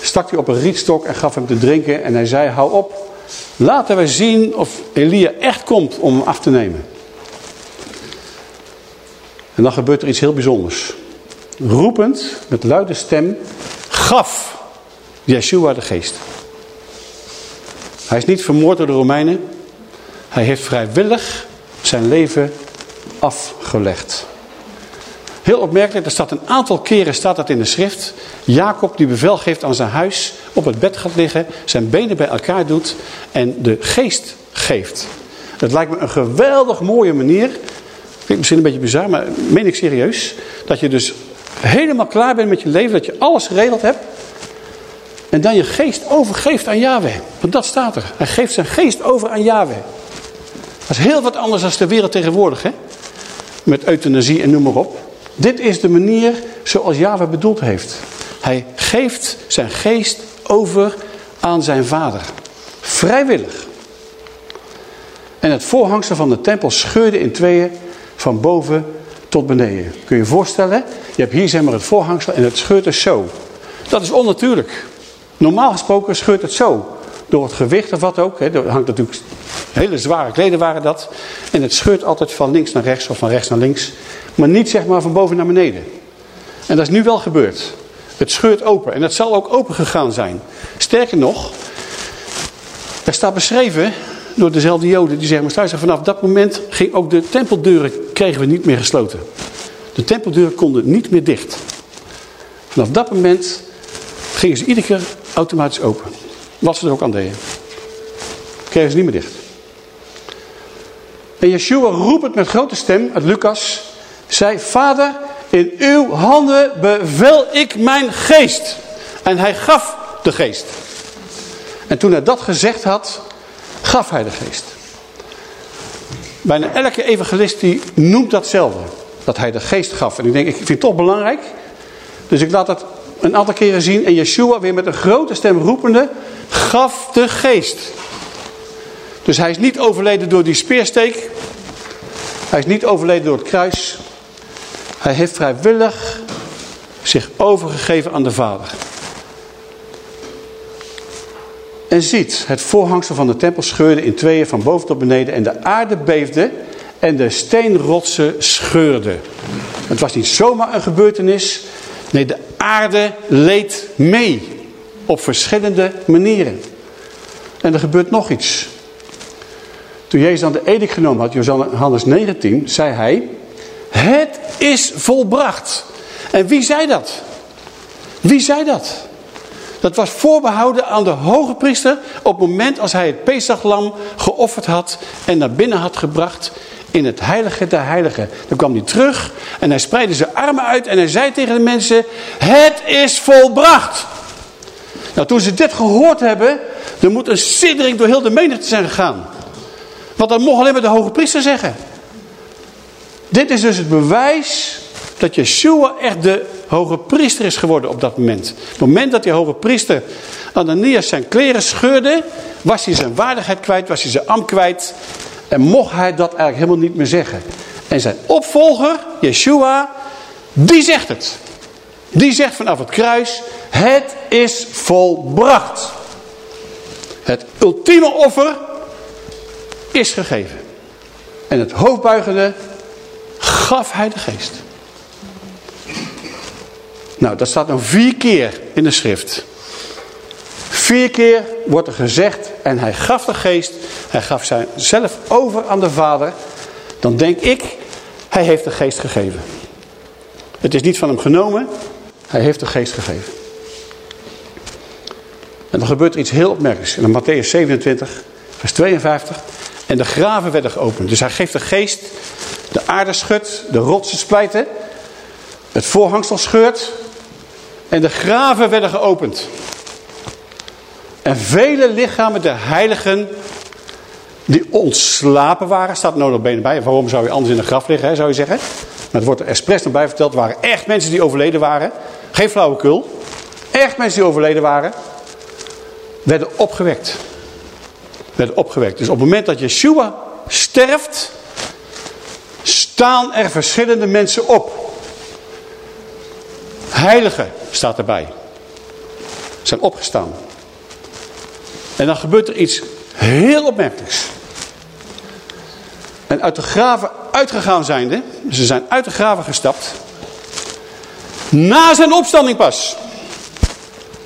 stak hij op een rietstok en gaf hem te drinken. En hij zei, hou op, laten we zien of Elia echt komt om hem af te nemen. En dan gebeurt er iets heel bijzonders. Roepend, met luide stem, gaf Yeshua de geest. Hij is niet vermoord door de Romeinen. Hij heeft vrijwillig zijn leven afgelegd. Heel opmerkelijk, er staat een aantal keren staat dat in de schrift. Jacob die bevel geeft aan zijn huis, op het bed gaat liggen, zijn benen bij elkaar doet en de geest geeft. Het lijkt me een geweldig mooie manier, klinkt misschien een beetje bizar, maar meen ik serieus, dat je dus helemaal klaar bent met je leven, dat je alles geregeld hebt en dan je geest overgeeft aan Yahweh. Want dat staat er. Hij geeft zijn geest over aan Yahweh. Dat is heel wat anders dan de wereld tegenwoordig, hè? Met euthanasie en noem maar op. Dit is de manier zoals Yahweh bedoeld heeft. Hij geeft zijn geest over aan zijn vader. Vrijwillig. En het voorhangsel van de tempel scheurde in tweeën van boven tot beneden. Kun je je voorstellen? Je hebt hier zeg maar het voorhangsel en het scheurt dus zo. Dat is onnatuurlijk. Normaal gesproken scheurt het zo. Door het gewicht of wat ook. Hè. Er hangt natuurlijk hele zware kleden waren dat. En het scheurt altijd van links naar rechts of van rechts naar links. Maar niet zeg maar van boven naar beneden. En dat is nu wel gebeurd. Het scheurt open. En het zal ook open gegaan zijn. Sterker nog. Er staat beschreven door dezelfde joden. Die zeggen, maar vanaf dat moment ging ook de tempeldeuren kregen we niet meer gesloten. De tempeldeuren konden niet meer dicht. Vanaf dat moment gingen ze iedere keer automatisch open. Wat ze er ook aan deden. Kregen ze niet meer dicht. En Yeshua roept het met grote stem uit Lucas. Zei, vader, in uw handen bevel ik mijn geest. En hij gaf de geest. En toen hij dat gezegd had, gaf hij de geest. Bijna elke evangelist die noemt datzelfde. Dat hij de geest gaf. En ik denk, ik vind het toch belangrijk. Dus ik laat dat een aantal keren zien. En Yeshua weer met een grote stem roepende, gaf de geest. Dus hij is niet overleden door die speersteek. Hij is niet overleden door het kruis. Hij heeft vrijwillig zich overgegeven aan de Vader. En ziet, het voorhangsel van de tempel scheurde in tweeën van boven tot beneden. En de aarde beefde en de steenrotsen scheurden. Het was niet zomaar een gebeurtenis. Nee, de aarde leed mee. Op verschillende manieren. En er gebeurt nog iets. Toen Jezus aan de edik genomen had, Johannes 19, zei hij... Het is volbracht. En wie zei dat? Wie zei dat? Dat was voorbehouden aan de hoge priester op het moment als hij het Pesachlam geofferd had en naar binnen had gebracht in het heilige der heiligen. Dan kwam hij terug en hij spreidde zijn armen uit en hij zei tegen de mensen, het is volbracht. Nou, toen ze dit gehoord hebben, er moet een siddering door heel de menigte zijn gegaan. Want dat mocht alleen maar de hoge priester zeggen. Dit is dus het bewijs dat Yeshua echt de hoge priester is geworden op dat moment. Op het moment dat die hoge priester Ananias zijn kleren scheurde, was hij zijn waardigheid kwijt, was hij zijn ambt kwijt. En mocht hij dat eigenlijk helemaal niet meer zeggen. En zijn opvolger, Yeshua, die zegt het. Die zegt vanaf het kruis, het is volbracht. Het ultieme offer is gegeven. En het hoofdbuigende gaf hij de geest. Nou, dat staat nog vier keer in de schrift. Vier keer wordt er gezegd en hij gaf de geest. Hij gaf zichzelf over aan de vader. Dan denk ik, hij heeft de geest gegeven. Het is niet van hem genomen. Hij heeft de geest gegeven. En dan gebeurt er iets heel opmerkelijks. In Matthäus 27, vers 52. En de graven werden geopend. Dus hij geeft de geest, de aarde schudt, de rotsen splijten. Het voorhangsel scheurt. En de graven werden geopend. En vele lichamen der heiligen die ontslapen waren, staat nog benen bij. Waarom zou je anders in een graf liggen, hè, zou je zeggen? Maar het wordt er expres nog bij verteld. waren echt mensen die overleden waren. Geen flauwekul. Echt mensen die overleden waren. Werden opgewekt. Werden opgewekt. Dus op het moment dat Yeshua sterft, staan er verschillende mensen op. Heiligen staat erbij. Zijn opgestaan. En dan gebeurt er iets heel opmerkelijks. En uit de graven uitgegaan zijnde, ze zijn uit de graven gestapt, na zijn opstanding pas.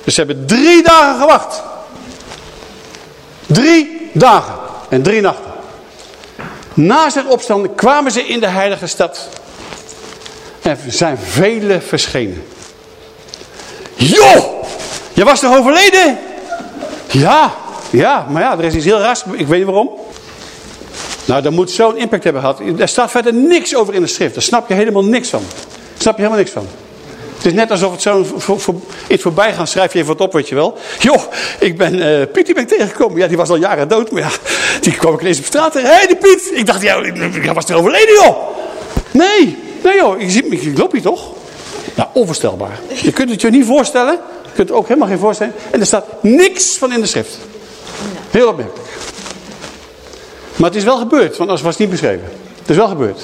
Dus ze hebben drie dagen gewacht. Drie dagen en drie nachten. Na zijn opstanding kwamen ze in de heilige stad. En zijn vele verschenen. Joh, je was toch overleden? Ja, ja, maar ja, er is iets heel raars. Ik weet niet waarom. Nou, dat moet zo'n impact hebben gehad. Er staat verder niks over in de schrift. Daar snap je helemaal niks van. Daar snap je helemaal niks van. Het is net alsof het zo voor, iets voorbij gaan, schrijf je even wat op, weet je wel. Joh, ik ben uh, Piet, die ben ik tegengekomen. Ja, die was al jaren dood, maar ja, die kwam ik ineens op straat tegen. Hé, hey, die Piet! Ik dacht, ja, was er overleden, joh. Nee, nee joh, je me, ik loop hier toch? Nou, onvoorstelbaar. Je kunt het je niet voorstellen. Kunt ook helemaal geen voorstellen. En er staat niks van in de schrift. Heel opmerkelijk. Maar het is wel gebeurd, want anders was het niet beschreven. Het is wel gebeurd.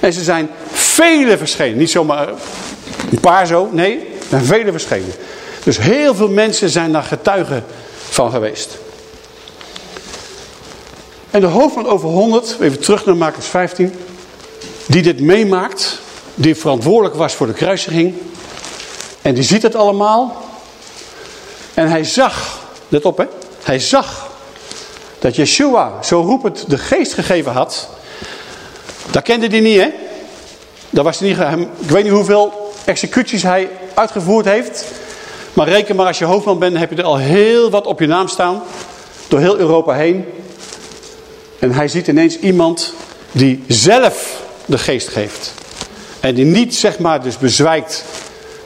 En ze zijn vele verschenen. Niet zomaar een paar zo, nee, er zijn vele verschenen. Dus heel veel mensen zijn daar getuigen van geweest. En de hoofdman over 100, even terug naar Marcus 15, die dit meemaakt, die verantwoordelijk was voor de kruisiging. En die ziet het allemaal. En hij zag, let op hè, hij zag dat Yeshua zo roepend de geest gegeven had. Dat kende hij niet, hè? Dat was niet, ik weet niet hoeveel executies hij uitgevoerd heeft. Maar reken maar als je hoofdman bent, heb je er al heel wat op je naam staan. Door heel Europa heen. En hij ziet ineens iemand die zelf de geest geeft. En die niet zeg maar dus bezwijkt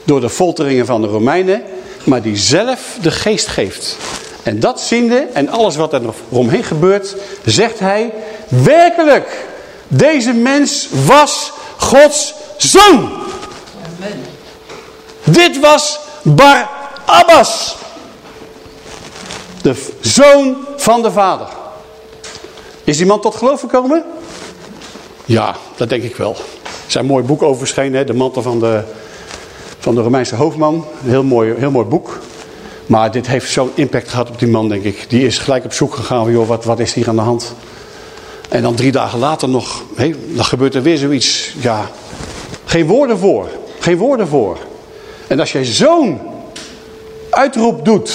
door de folteringen van de Romeinen. Maar die zelf de geest geeft. En dat ziende en alles wat er nog omheen gebeurt, zegt hij, werkelijk, deze mens was Gods zoon. Amen. Dit was Bar Abbas, de zoon van de vader. Is die man tot geloof gekomen? Ja, dat denk ik wel. Er zijn een mooi boek over verschenen, De mantel van de, van de Romeinse hoofdman. Een heel mooi, heel mooi boek. Maar dit heeft zo'n impact gehad op die man, denk ik. Die is gelijk op zoek gegaan, joh, wat, wat is hier aan de hand? En dan drie dagen later nog, hé, dan gebeurt er weer zoiets. Ja, geen woorden voor. Geen woorden voor. En als jij zo'n uitroep doet,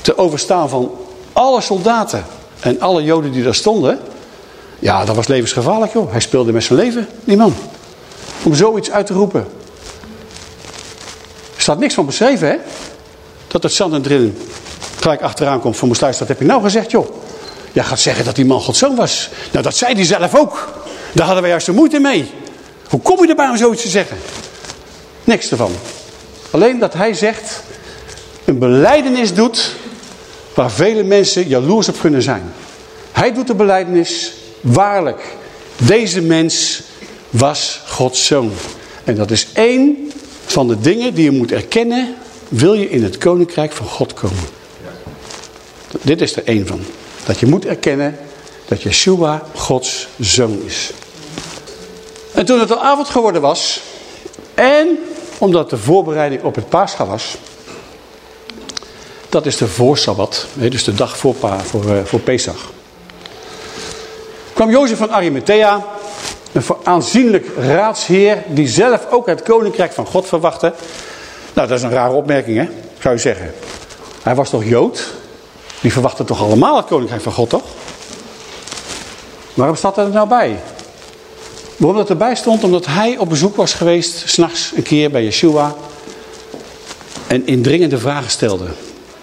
te overstaan van alle soldaten en alle joden die daar stonden. Ja, dat was levensgevaarlijk, joh. Hij speelde met zijn leven, die man. Om zoiets uit te roepen. Staat niks van beschreven, hè? dat het Sanhedrin gelijk achteraan komt van Moesluis. Dat heb je nou gezegd, joh. Jij gaat zeggen dat die man Gods zoon was. Nou, dat zei hij zelf ook. Daar hadden we juist de moeite mee. Hoe kom je erbij om zoiets te zeggen? Niks ervan. Alleen dat hij zegt, een beleidenis doet waar vele mensen jaloers op kunnen zijn. Hij doet de beleidenis, waarlijk, deze mens was Gods zoon. En dat is één van de dingen die je moet erkennen wil je in het koninkrijk van God komen? Dit is er één van. Dat je moet erkennen dat Yeshua Gods zoon is. En toen het al avond geworden was, en omdat de voorbereiding op het paascha was, dat is de voorsabbat, dus de dag voor, voor, eh, voor Pesach, kwam Jozef van Arimathea, een aanzienlijk raadsheer, die zelf ook het koninkrijk van God verwachtte, nou, dat is een rare opmerking, hè? Zou je zeggen. Hij was toch Jood? Die verwachtte toch allemaal het koninkrijk van God, toch? Waarom staat dat er nou bij? Waarom dat erbij stond? Omdat hij op bezoek was geweest, s'nachts een keer bij Yeshua. en indringende vragen stelde.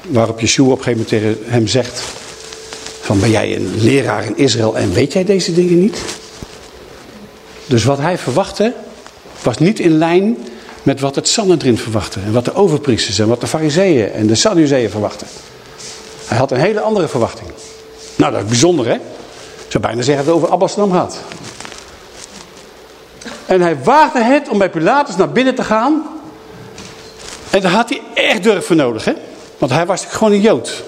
Waarop Yeshua op een gegeven moment tegen hem zegt... van ben jij een leraar in Israël en weet jij deze dingen niet? Dus wat hij verwachtte was niet in lijn met wat het Sanhedrin verwachtte. En wat de overpriesters en wat de fariseeën en de Sadduceeën verwachten. Hij had een hele andere verwachting. Nou, dat is bijzonder hè. Ik zou bijna zeggen dat het over Abbasdam gaat. En hij waagde het om bij Pilatus naar binnen te gaan. En daar had hij echt durf voor nodig hè. Want hij was gewoon een Jood.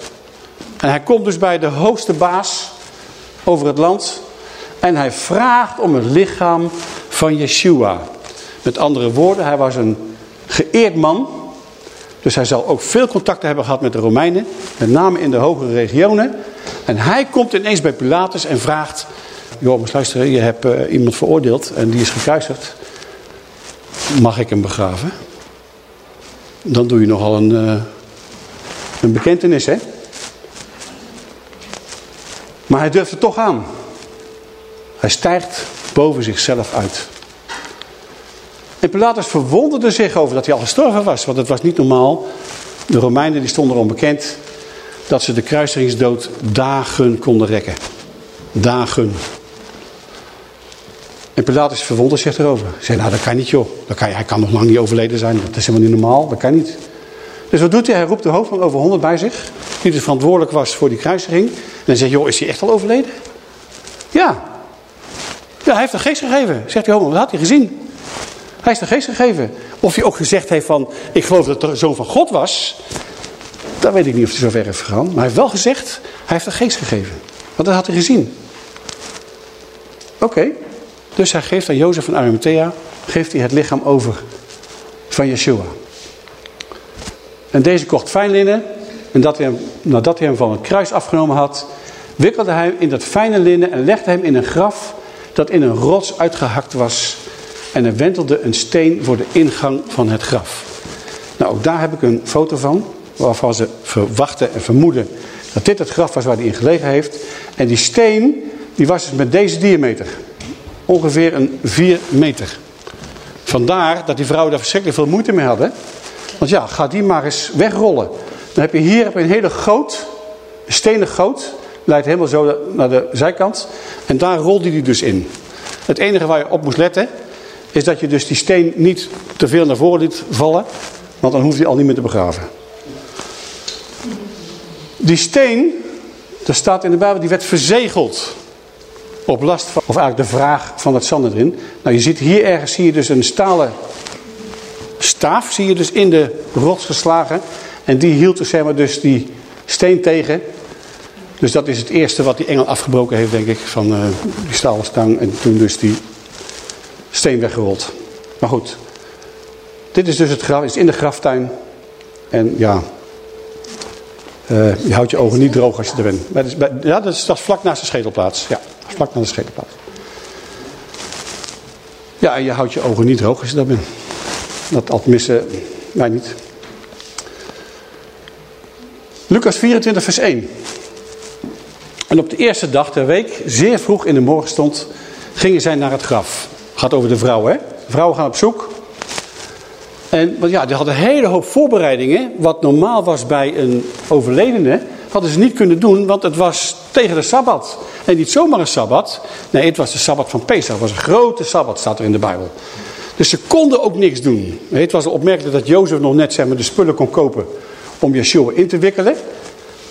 En hij komt dus bij de hoogste baas over het land. En hij vraagt om het lichaam van Yeshua. Met andere woorden, hij was een geëerd man. Dus hij zal ook veel contacten hebben gehad met de Romeinen. Met name in de hogere regionen. En hij komt ineens bij Pilatus en vraagt... Maar luister, je hebt uh, iemand veroordeeld en die is gekruisigd. Mag ik hem begraven? Dan doe je nogal een, uh, een bekentenis, hè? Maar hij durft het toch aan. Hij stijgt boven zichzelf uit. En Pilatus verwonderde zich over dat hij al gestorven was. Want het was niet normaal. De Romeinen die stonden erom bekend dat ze de kruisingsdood dagen konden rekken. Dagen. En Pilatus verwonderde zich erover. Hij zei, nou dat kan niet joh. Dat kan, hij kan nog lang niet overleden zijn. Dat is helemaal niet normaal. Dat kan niet. Dus wat doet hij? Hij roept de hoofdman over 100 bij zich. Die dus verantwoordelijk was voor die kruisiging. En dan zegt joh, is hij echt al overleden? Ja. Ja, hij heeft een geest gegeven. Zegt hij, hoofdman, wat had hij gezien? Hij is de geest gegeven. Of hij ook gezegd heeft van, ik geloof dat de zoon van God was. Dat weet ik niet of hij zo ver heeft gegaan. Maar hij heeft wel gezegd, hij heeft de geest gegeven. Want dat had hij gezien. Oké. Dus hij geeft aan Jozef van Arimathea, geeft hij het lichaam over van Yeshua. En deze kocht fijn linnen. En dat hij hem, nadat hij hem van het kruis afgenomen had, wikkelde hij in dat fijne linnen en legde hem in een graf dat in een rots uitgehakt was en er wentelde een steen voor de ingang van het graf. Nou, ook daar heb ik een foto van. Waarvan ze verwachten en vermoeden dat dit het graf was waar hij in gelegen heeft. En die steen, die was dus met deze diameter. Ongeveer een 4 meter. Vandaar dat die vrouwen daar verschrikkelijk veel moeite mee hadden. Want ja, ga die maar eens wegrollen. Dan heb je hier een hele goot, een stenen goot. Leidt helemaal zo naar de zijkant. En daar rolde die dus in. Het enige waar je op moest letten, is dat je dus die steen niet te veel naar voren liet vallen. Want dan hoeft hij al niet meer te begraven. Die steen, dat staat in de Bijbel, die werd verzegeld. Op last van, of eigenlijk de vraag van het erin. Nou, je ziet hier ergens, zie je dus een stalen staaf, zie je dus in de rots geslagen. En die hield dus, zeg maar, dus die steen tegen. Dus dat is het eerste wat die engel afgebroken heeft, denk ik, van uh, die stalen. En toen dus die steen weggerold. Maar goed, dit is dus het graf, is in de graftuin. En ja, uh, je houdt je ogen niet droog als je er bent. ja, dat is, dat vlak naast de schedelplaats. Ja, vlak naast de schedelplaats. Ja, en je houdt je ogen niet droog als je daar bent. Dat althans, mij niet. Lucas 24 vers 1. En op de eerste dag der week, zeer vroeg in de morgenstond, gingen zij naar het graf gaat over de vrouwen. Hè? Vrouwen gaan op zoek. En want ja, die hadden een hele hoop voorbereidingen. Wat normaal was bij een overledene. Hadden ze niet kunnen doen, want het was tegen de Sabbat. En niet zomaar een Sabbat. Nee, het was de Sabbat van Pesach. Het was een grote Sabbat, staat er in de Bijbel. Dus ze konden ook niks doen. Het was opmerkelijk dat Jozef nog net zeg maar, de spullen kon kopen om Yeshua in te wikkelen.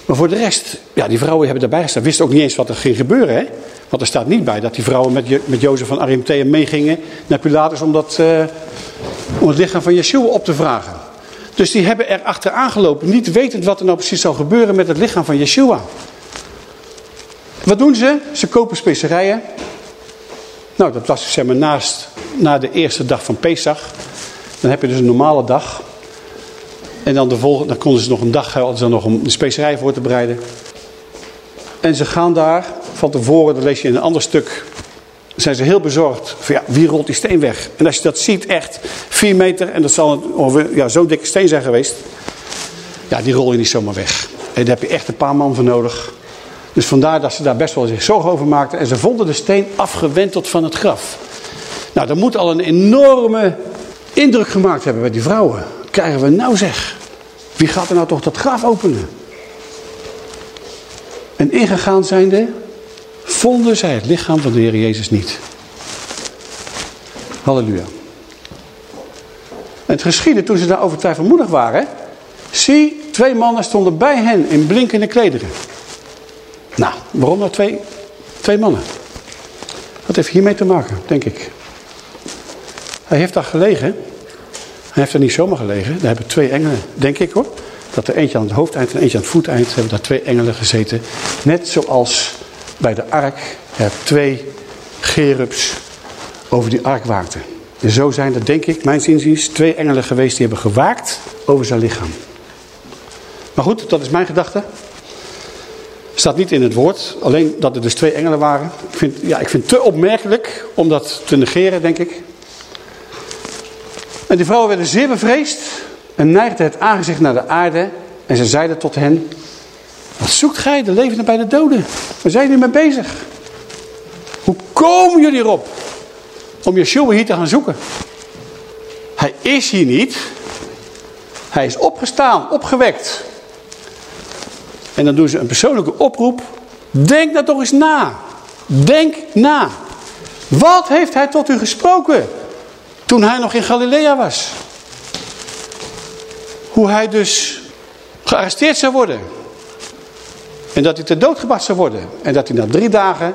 Maar voor de rest, ja, die vrouwen hebben daarbij gestaan. Wisten ook niet eens wat er ging gebeuren. Hè? Want er staat niet bij dat die vrouwen met, met Jozef van Arimathea meegingen naar Pilatus om, dat, uh, om het lichaam van Yeshua op te vragen. Dus die hebben er achteraan gelopen, niet wetend wat er nou precies zou gebeuren met het lichaam van Yeshua. Wat doen ze? Ze kopen specerijen. Nou, dat was zeg maar naast, na de eerste dag van Pesach. Dan heb je dus een normale dag. En dan de volgende, dan konden ze nog een dag hadden ze nog om de specerijen voor te bereiden. En ze gaan daar van tevoren, dat lees je in een ander stuk, zijn ze heel bezorgd. Van ja, wie rolt die steen weg? En als je dat ziet, echt 4 meter, en dat zal een, ja, zo'n dikke steen zijn geweest. Ja, die rol je niet zomaar weg. En daar heb je echt een paar man voor nodig. Dus vandaar dat ze daar best wel zich zorgen over maakten. En ze vonden de steen afgewenteld van het graf. Nou, dat moet al een enorme indruk gemaakt hebben bij die vrouwen. Krijgen we nou zeg? Wie gaat er nou toch dat graf openen? En ingegaan zijnde, vonden zij het lichaam van de Heer Jezus niet. Halleluja. Het geschiedde toen ze daarover twijfelmoedig waren. Zie, twee mannen stonden bij hen in blinkende klederen. Nou, waarom nou twee, twee mannen? Dat heeft hiermee te maken, denk ik. Hij heeft daar gelegen. Heeft er niet zomaar gelegen. Daar hebben twee engelen, denk ik hoor. Dat er eentje aan het hoofdeind en eentje aan het voeteind hebben daar twee engelen gezeten. Net zoals bij de ark er twee gerubs over die ark waakten. En zo zijn er, denk ik, mijn zinziens, twee engelen geweest die hebben gewaakt over zijn lichaam. Maar goed, dat is mijn gedachte. Staat niet in het woord, alleen dat er dus twee engelen waren. Ik vind, ja, ik vind het te opmerkelijk om dat te negeren, denk ik. En die vrouwen werden zeer bevreesd en neigden het aangezicht naar de aarde. En ze zeiden tot hen, wat zoekt gij de levenden bij de doden? Waar zijn jullie mee bezig? Hoe komen jullie erop om Yeshua hier te gaan zoeken? Hij is hier niet. Hij is opgestaan, opgewekt. En dan doen ze een persoonlijke oproep. Denk dat toch eens na. Denk na. Wat heeft hij tot u gesproken toen hij nog in Galilea was? Hoe hij dus gearresteerd zou worden. En dat hij ter dood gebracht zou worden. En dat hij na drie dagen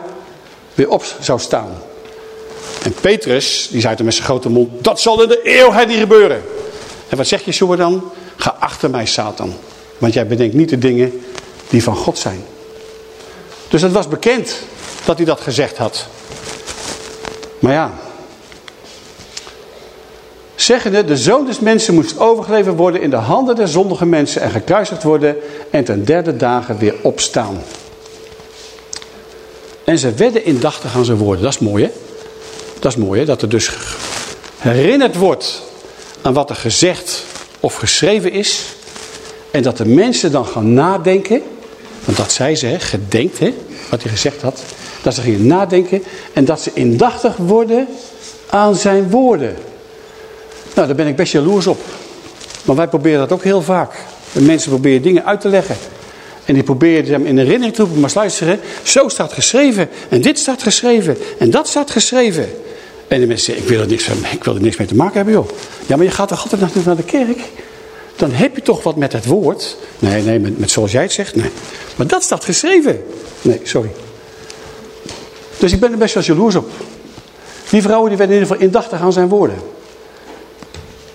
weer op zou staan. En Petrus, die zei toen met zijn grote mond, dat zal in de eeuwheid niet gebeuren. En wat zegt Yeshua dan? Ga achter mij, Satan. Want jij bedenkt niet de dingen die van God zijn. Dus het was bekend dat hij dat gezegd had. Maar ja. Zeggende, de zoon des mensen moest overgeleverd worden in de handen der zondige mensen en gekruisigd worden en ten derde dagen weer opstaan. En ze werden indachtig aan zijn woorden. Dat is mooi hè? Dat is mooi hè? Dat er dus herinnerd wordt aan wat er gezegd of geschreven is. En dat de mensen dan gaan nadenken. Want dat zei ze, gedenkt, hè, wat hij gezegd had. Dat ze gingen nadenken en dat ze indachtig worden aan zijn woorden. Nou, daar ben ik best jaloers op. Maar wij proberen dat ook heel vaak. De mensen proberen dingen uit te leggen. En die proberen hem in herinnering te roepen. Maar luisteren, zo staat geschreven. En dit staat geschreven. En dat staat geschreven. En de mensen zeggen, ik wil er niks, ik wil er niks mee te maken hebben joh. Ja, maar je gaat toch altijd naar de kerk? Dan heb je toch wat met het woord? Nee, nee, met, zoals jij het zegt? Nee. Maar dat staat geschreven. Nee, sorry. Dus ik ben er best wel jaloers op. Die vrouwen die werden in ieder geval indachtig aan zijn woorden.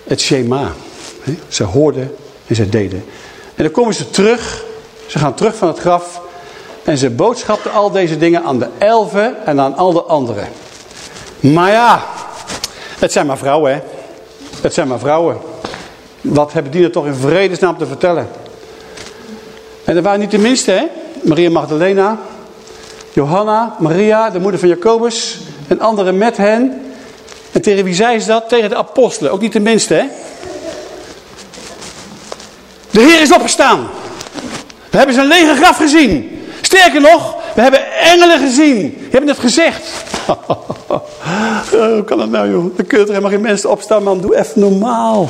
Het Shema. Ze hoorden en ze deden. En dan komen ze terug. Ze gaan terug van het graf. En ze boodschapten al deze dingen aan de elfen en aan al de anderen. Maar ja, het zijn maar vrouwen hè. Het zijn maar vrouwen. Wat hebben die er toch in vredesnaam te vertellen? En er waren niet de minste hè. Maria Magdalena, Johanna, Maria, de moeder van Jacobus en anderen met hen. En tegen wie zei ze dat? Tegen de apostelen. Ook niet de minste hè. De Heer is opgestaan. We hebben zijn lege graf gezien. Sterker nog, we hebben engelen gezien. Je hebt het gezegd. Hoe kan dat nou joh? Dan kun je er helemaal geen mensen opstaan man. Doe even normaal.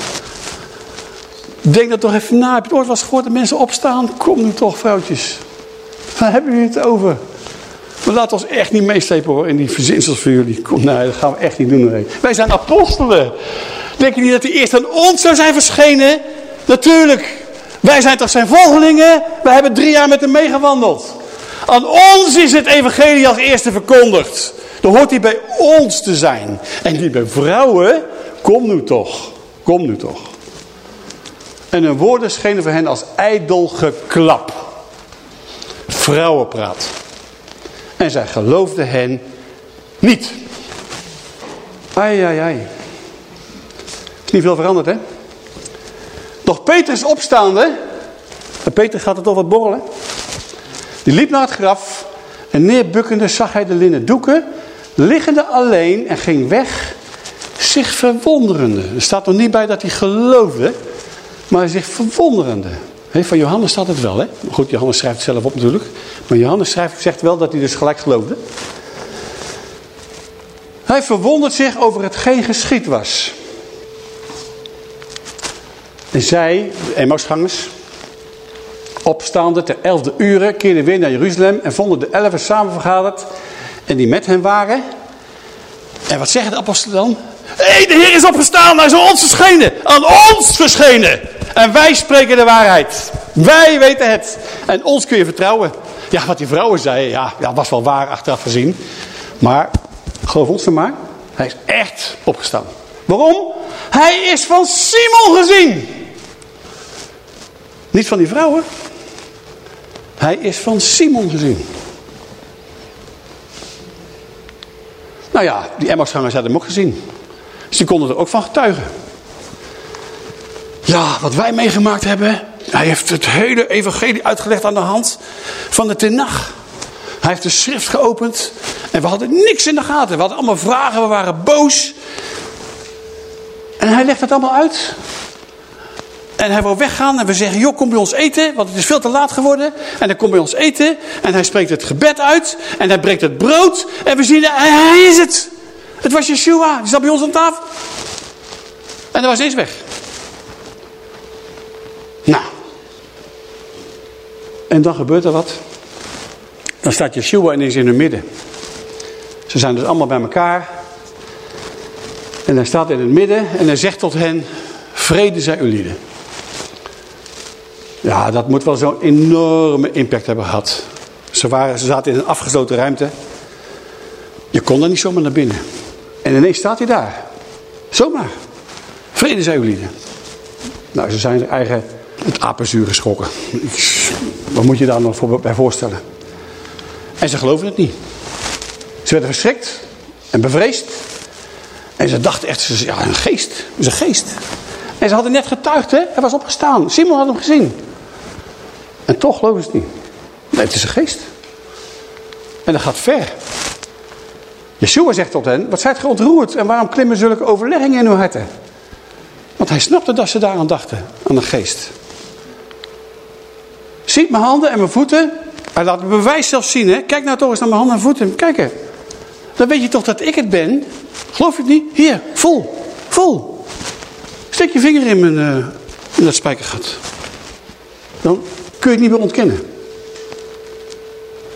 Denk dat toch even na. Heb je het ooit wel eens gehoord dat mensen opstaan? Kom nu toch vrouwtjes. Waar hebben jullie het over? Maar laat ons echt niet meeslepen in die verzinsels van jullie. Kom, nee, dat gaan we echt niet doen. Nee. Wij zijn apostelen. Denk je niet dat hij eerst aan ons zou zijn verschenen? Natuurlijk. Wij zijn toch zijn volgelingen? Wij hebben drie jaar met hem meegewandeld. Aan ons is het evangelie als eerste verkondigd. Dan hoort hij bij ons te zijn. En die bij vrouwen, kom nu toch. Kom nu toch. En hun woorden schenen voor hen als ijdel geklap. Vrouwenpraat. En zij geloofden hen niet. Ai, ai, ai. Is niet veel veranderd, hè? Doch Petrus opstaande. En Peter gaat het toch wat borrelen. Die liep naar het graf. En neerbukkende zag hij de linnen doeken. Liggende alleen en ging weg. Zich verwonderende. Er staat nog niet bij dat hij geloofde. Maar zich verwonderende. Van Johannes staat het wel, hè? Goed, Johannes schrijft het zelf op natuurlijk. Maar Johannes schrijft, zegt wel dat hij dus gelijk geloofde. Hij verwondert zich over hetgeen geschied was. En zij, de Emmausgangers, opstaande ter elfde uren, keerden weer naar Jeruzalem en vonden de elfen samen vergaderd en die met hen waren. En wat zeggen de apostelen dan? Hé, hey, de Heer is opgestaan, hij is aan ons verschenen. Aan ons verschenen. En wij spreken de waarheid. Wij weten het. En ons kun je vertrouwen. Ja, wat die vrouwen zeiden, ja, ja was wel waar achteraf gezien. Maar, geloof ons dan maar, hij is echt opgestaan. Waarom? Hij is van Simon gezien. Niet van die vrouwen. Hij is van Simon gezien. Nou ja, die Emmausgangers hadden hem ook gezien. Die konden er ook van getuigen. Ja, wat wij meegemaakt hebben. Hij heeft het hele evangelie uitgelegd aan de hand van de Tenach. Hij heeft de schrift geopend. En we hadden niks in de gaten. We hadden allemaal vragen. We waren boos. En hij legt het allemaal uit. En hij wil weggaan en we zeggen, joh, kom bij ons eten, want het is veel te laat geworden. En hij komt bij ons eten en hij spreekt het gebed uit en hij breekt het brood. En we zien, hij, is het. Het was Yeshua, die zat bij ons aan tafel. En hij was eens weg. Nou. En dan gebeurt er wat. Dan staat Yeshua ineens in hun midden. Ze zijn dus allemaal bij elkaar. En hij staat in het midden en hij zegt tot hen, vrede zij lieden. Ja, dat moet wel zo'n enorme impact hebben gehad. Ze, waren, ze zaten in een afgesloten ruimte. Je kon er niet zomaar naar binnen. En ineens staat hij daar. Zomaar. Vrede zij lieden. Nou, ze zijn er eigen het apenzuur geschrokken. Wat moet je daar nog voor, bij voorstellen? En ze geloven het niet. Ze werden verschrikt en bevreesd. En ze dachten echt, ja, een geest. Het is een geest. En ze hadden net getuigd, hè? Hij was opgestaan. Simon had hem gezien. En toch geloven ze het niet. Nee, het is een geest. En dat gaat ver. Yeshua zegt tot hen, wat zijt ge ontroerd en waarom klimmen zulke overleggingen in uw harten? Want hij snapte dat ze daaraan dachten, aan een geest. Ziet mijn handen en mijn voeten. Hij laat het bewijs zelfs zien. Hè? Kijk nou toch eens naar mijn handen en voeten. Kijk Dan weet je toch dat ik het ben. Geloof je het niet? Hier, vol. Vol. Steek je vinger in, mijn, uh, in dat spijkergat. Dan kun je het niet meer ontkennen.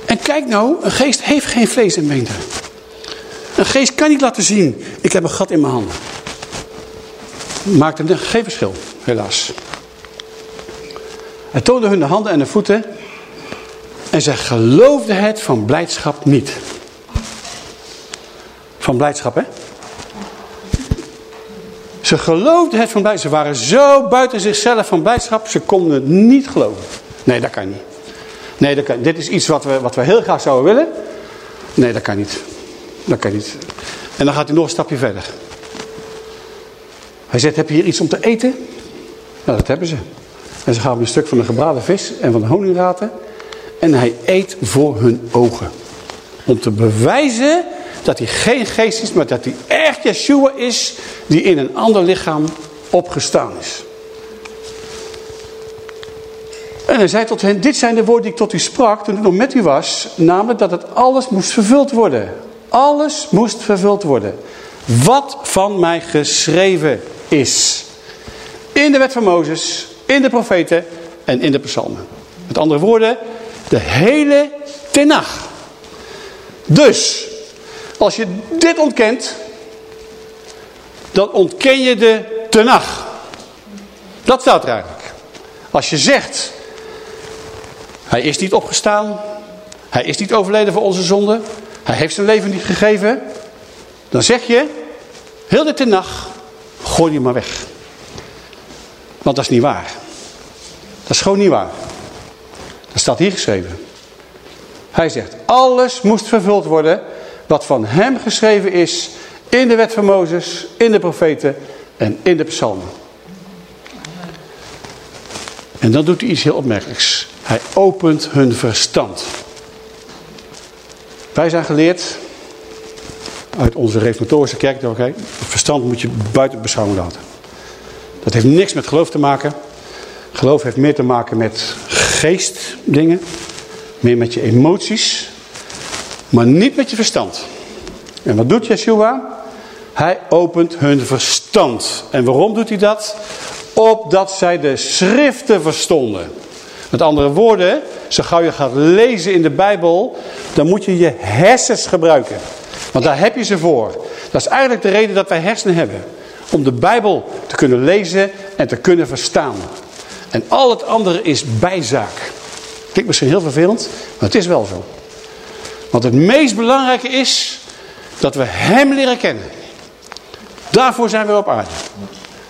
En kijk nou, een geest heeft geen vlees en been. Een geest kan niet laten zien, ik heb een gat in mijn handen. Maakt er geen verschil, helaas. Hij toonde hun de handen en de voeten. En zij geloofden het van blijdschap niet. Van blijdschap, hè? Ze geloofden het van blijdschap. Ze waren zo buiten zichzelf van blijdschap. Ze konden het niet geloven. Nee, dat kan niet. Nee, dat kan, dit is iets wat we, wat we heel graag zouden willen. Nee, dat kan niet. Dat kan niet. En dan gaat hij nog een stapje verder. Hij zegt, heb je hier iets om te eten? Nou, dat hebben ze. En ze gaan een stuk van de gebraden vis en van de honingraten. En hij eet voor hun ogen. Om te bewijzen dat hij geen geest is, maar dat hij echt Yeshua is die in een ander lichaam opgestaan is. En hij zei tot hen, dit zijn de woorden die ik tot u sprak toen ik nog met u was. Namelijk dat het alles moest vervuld worden. Alles moest vervuld worden. Wat van mij geschreven is. In de wet van Mozes, in de profeten en in de psalmen. Met andere woorden, de hele tenag. Dus, als je dit ontkent, dan ontken je de tenag. Dat staat er eigenlijk. Als je zegt, hij is niet opgestaan, hij is niet overleden voor onze zonde, hij heeft zijn leven niet gegeven, dan zeg je, heel de tenag, gooi die maar weg. Want dat is niet waar. Dat is gewoon niet waar. Dat staat hier geschreven. Hij zegt, alles moest vervuld worden wat van hem geschreven is in de wet van Mozes, in de profeten en in de psalmen. En dan doet hij iets heel opmerkelijks. Hij opent hun verstand. Wij zijn geleerd uit onze reformatorische kerk, het verstand moet je buiten beschouwing laten. Dat heeft niks met geloof te maken. Geloof heeft meer te maken met geestdingen, meer met je emoties, maar niet met je verstand. En wat doet Yeshua? Hij opent hun verstand. En waarom doet hij dat? opdat zij de schriften verstonden. Met andere woorden, zo gauw je gaat lezen in de Bijbel, dan moet je je hersens gebruiken. Want daar heb je ze voor. Dat is eigenlijk de reden dat wij hersenen hebben. Om de Bijbel te kunnen lezen en te kunnen verstaan. En al het andere is bijzaak. Klinkt misschien heel vervelend, maar het is wel zo. Want het meest belangrijke is dat we hem leren kennen. Daarvoor zijn we op aarde.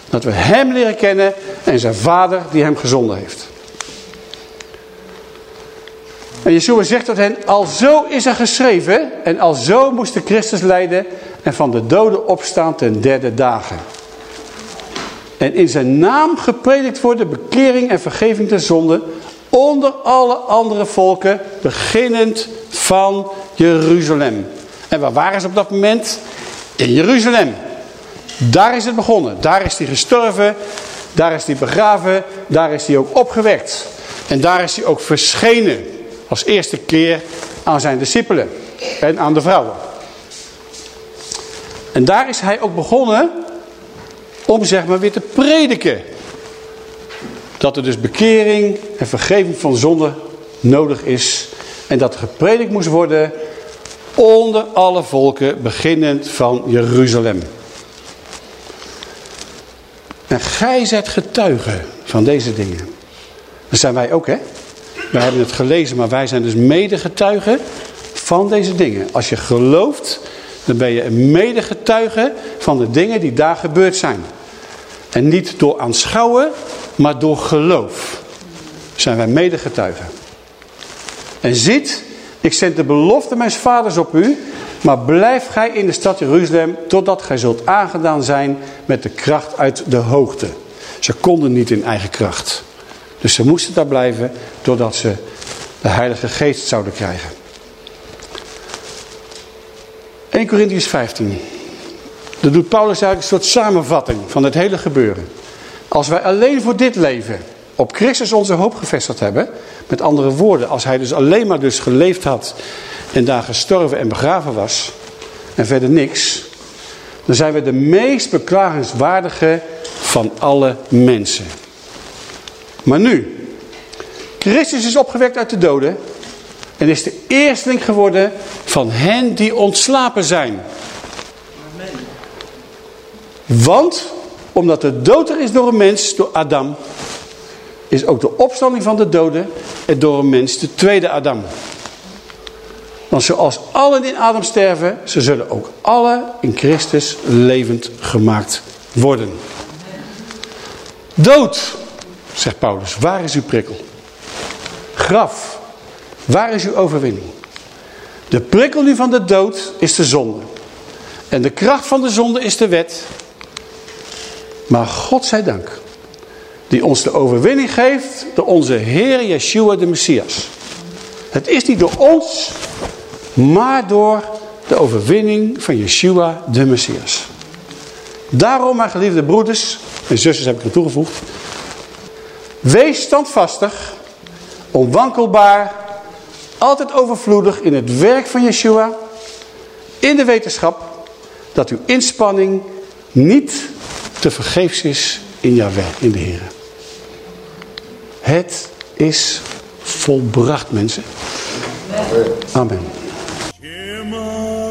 Dat we hem leren kennen en zijn vader die hem gezonden heeft. En Yeshua zegt tot hen, al zo is er geschreven en al zo moest de Christus lijden en van de doden opstaan ten derde dagen. En in zijn naam gepredikt worden bekering en vergeving der zonde onder alle andere volken, beginnend van Jeruzalem. En waar waren ze op dat moment? In Jeruzalem. Daar is het begonnen. Daar is hij gestorven. Daar is hij begraven. Daar is hij ook opgewekt. En daar is hij ook verschenen. Als eerste keer aan zijn discipelen. En aan de vrouwen. En daar is hij ook begonnen om zeg maar weer te prediken. Dat er dus bekering en vergeving van zonde nodig is. En dat gepredikt moest worden onder alle volken, beginnend van Jeruzalem. En gij zijt getuige van deze dingen. Dat zijn wij ook, hè? Wij hebben het gelezen, maar wij zijn dus medegetuigen van deze dingen. Als je gelooft, dan ben je een medegetuige van de dingen die daar gebeurd zijn. En niet door aanschouwen, maar door geloof zijn wij medegetuigen. En ziet, ik zend de belofte mijn vaders op u, maar blijf gij in de stad Jeruzalem totdat gij zult aangedaan zijn met de kracht uit de hoogte. Ze konden niet in eigen kracht. Dus ze moesten daar blijven doordat ze de Heilige Geest zouden krijgen. 1 Corinthians 15. Dat doet Paulus eigenlijk een soort samenvatting van het hele gebeuren. Als wij alleen voor dit leven op Christus onze hoop gevestigd hebben. Met andere woorden, als hij dus alleen maar dus geleefd had en daar gestorven en begraven was. En verder niks. Dan zijn we de meest beklagenswaardige van alle mensen. Maar nu, Christus is opgewekt uit de doden en is de eersteling geworden van hen die ontslapen zijn. Want, omdat de dood er is door een mens, door Adam, is ook de opstanding van de doden en door een mens de tweede Adam. Want zoals allen in Adam sterven, ze zullen ook alle in Christus levend gemaakt worden. Dood, zegt Paulus, waar is uw prikkel? Graf, waar is uw overwinning? De prikkel nu van de dood is de zonde. En de kracht van de zonde is de wet. Maar God zij dank. Die ons de overwinning geeft door onze Heer Yeshua de Messias. Het is niet door ons, maar door de overwinning van Yeshua de Messias. Daarom, mijn geliefde broeders en zusters heb ik er toegevoegd. Wees standvastig, onwankelbaar, altijd overvloedig in het werk van Yeshua. In de wetenschap dat uw inspanning niet te vergeefs is in Yahweh, in de Heer. Het is volbracht, mensen. Amen. Shema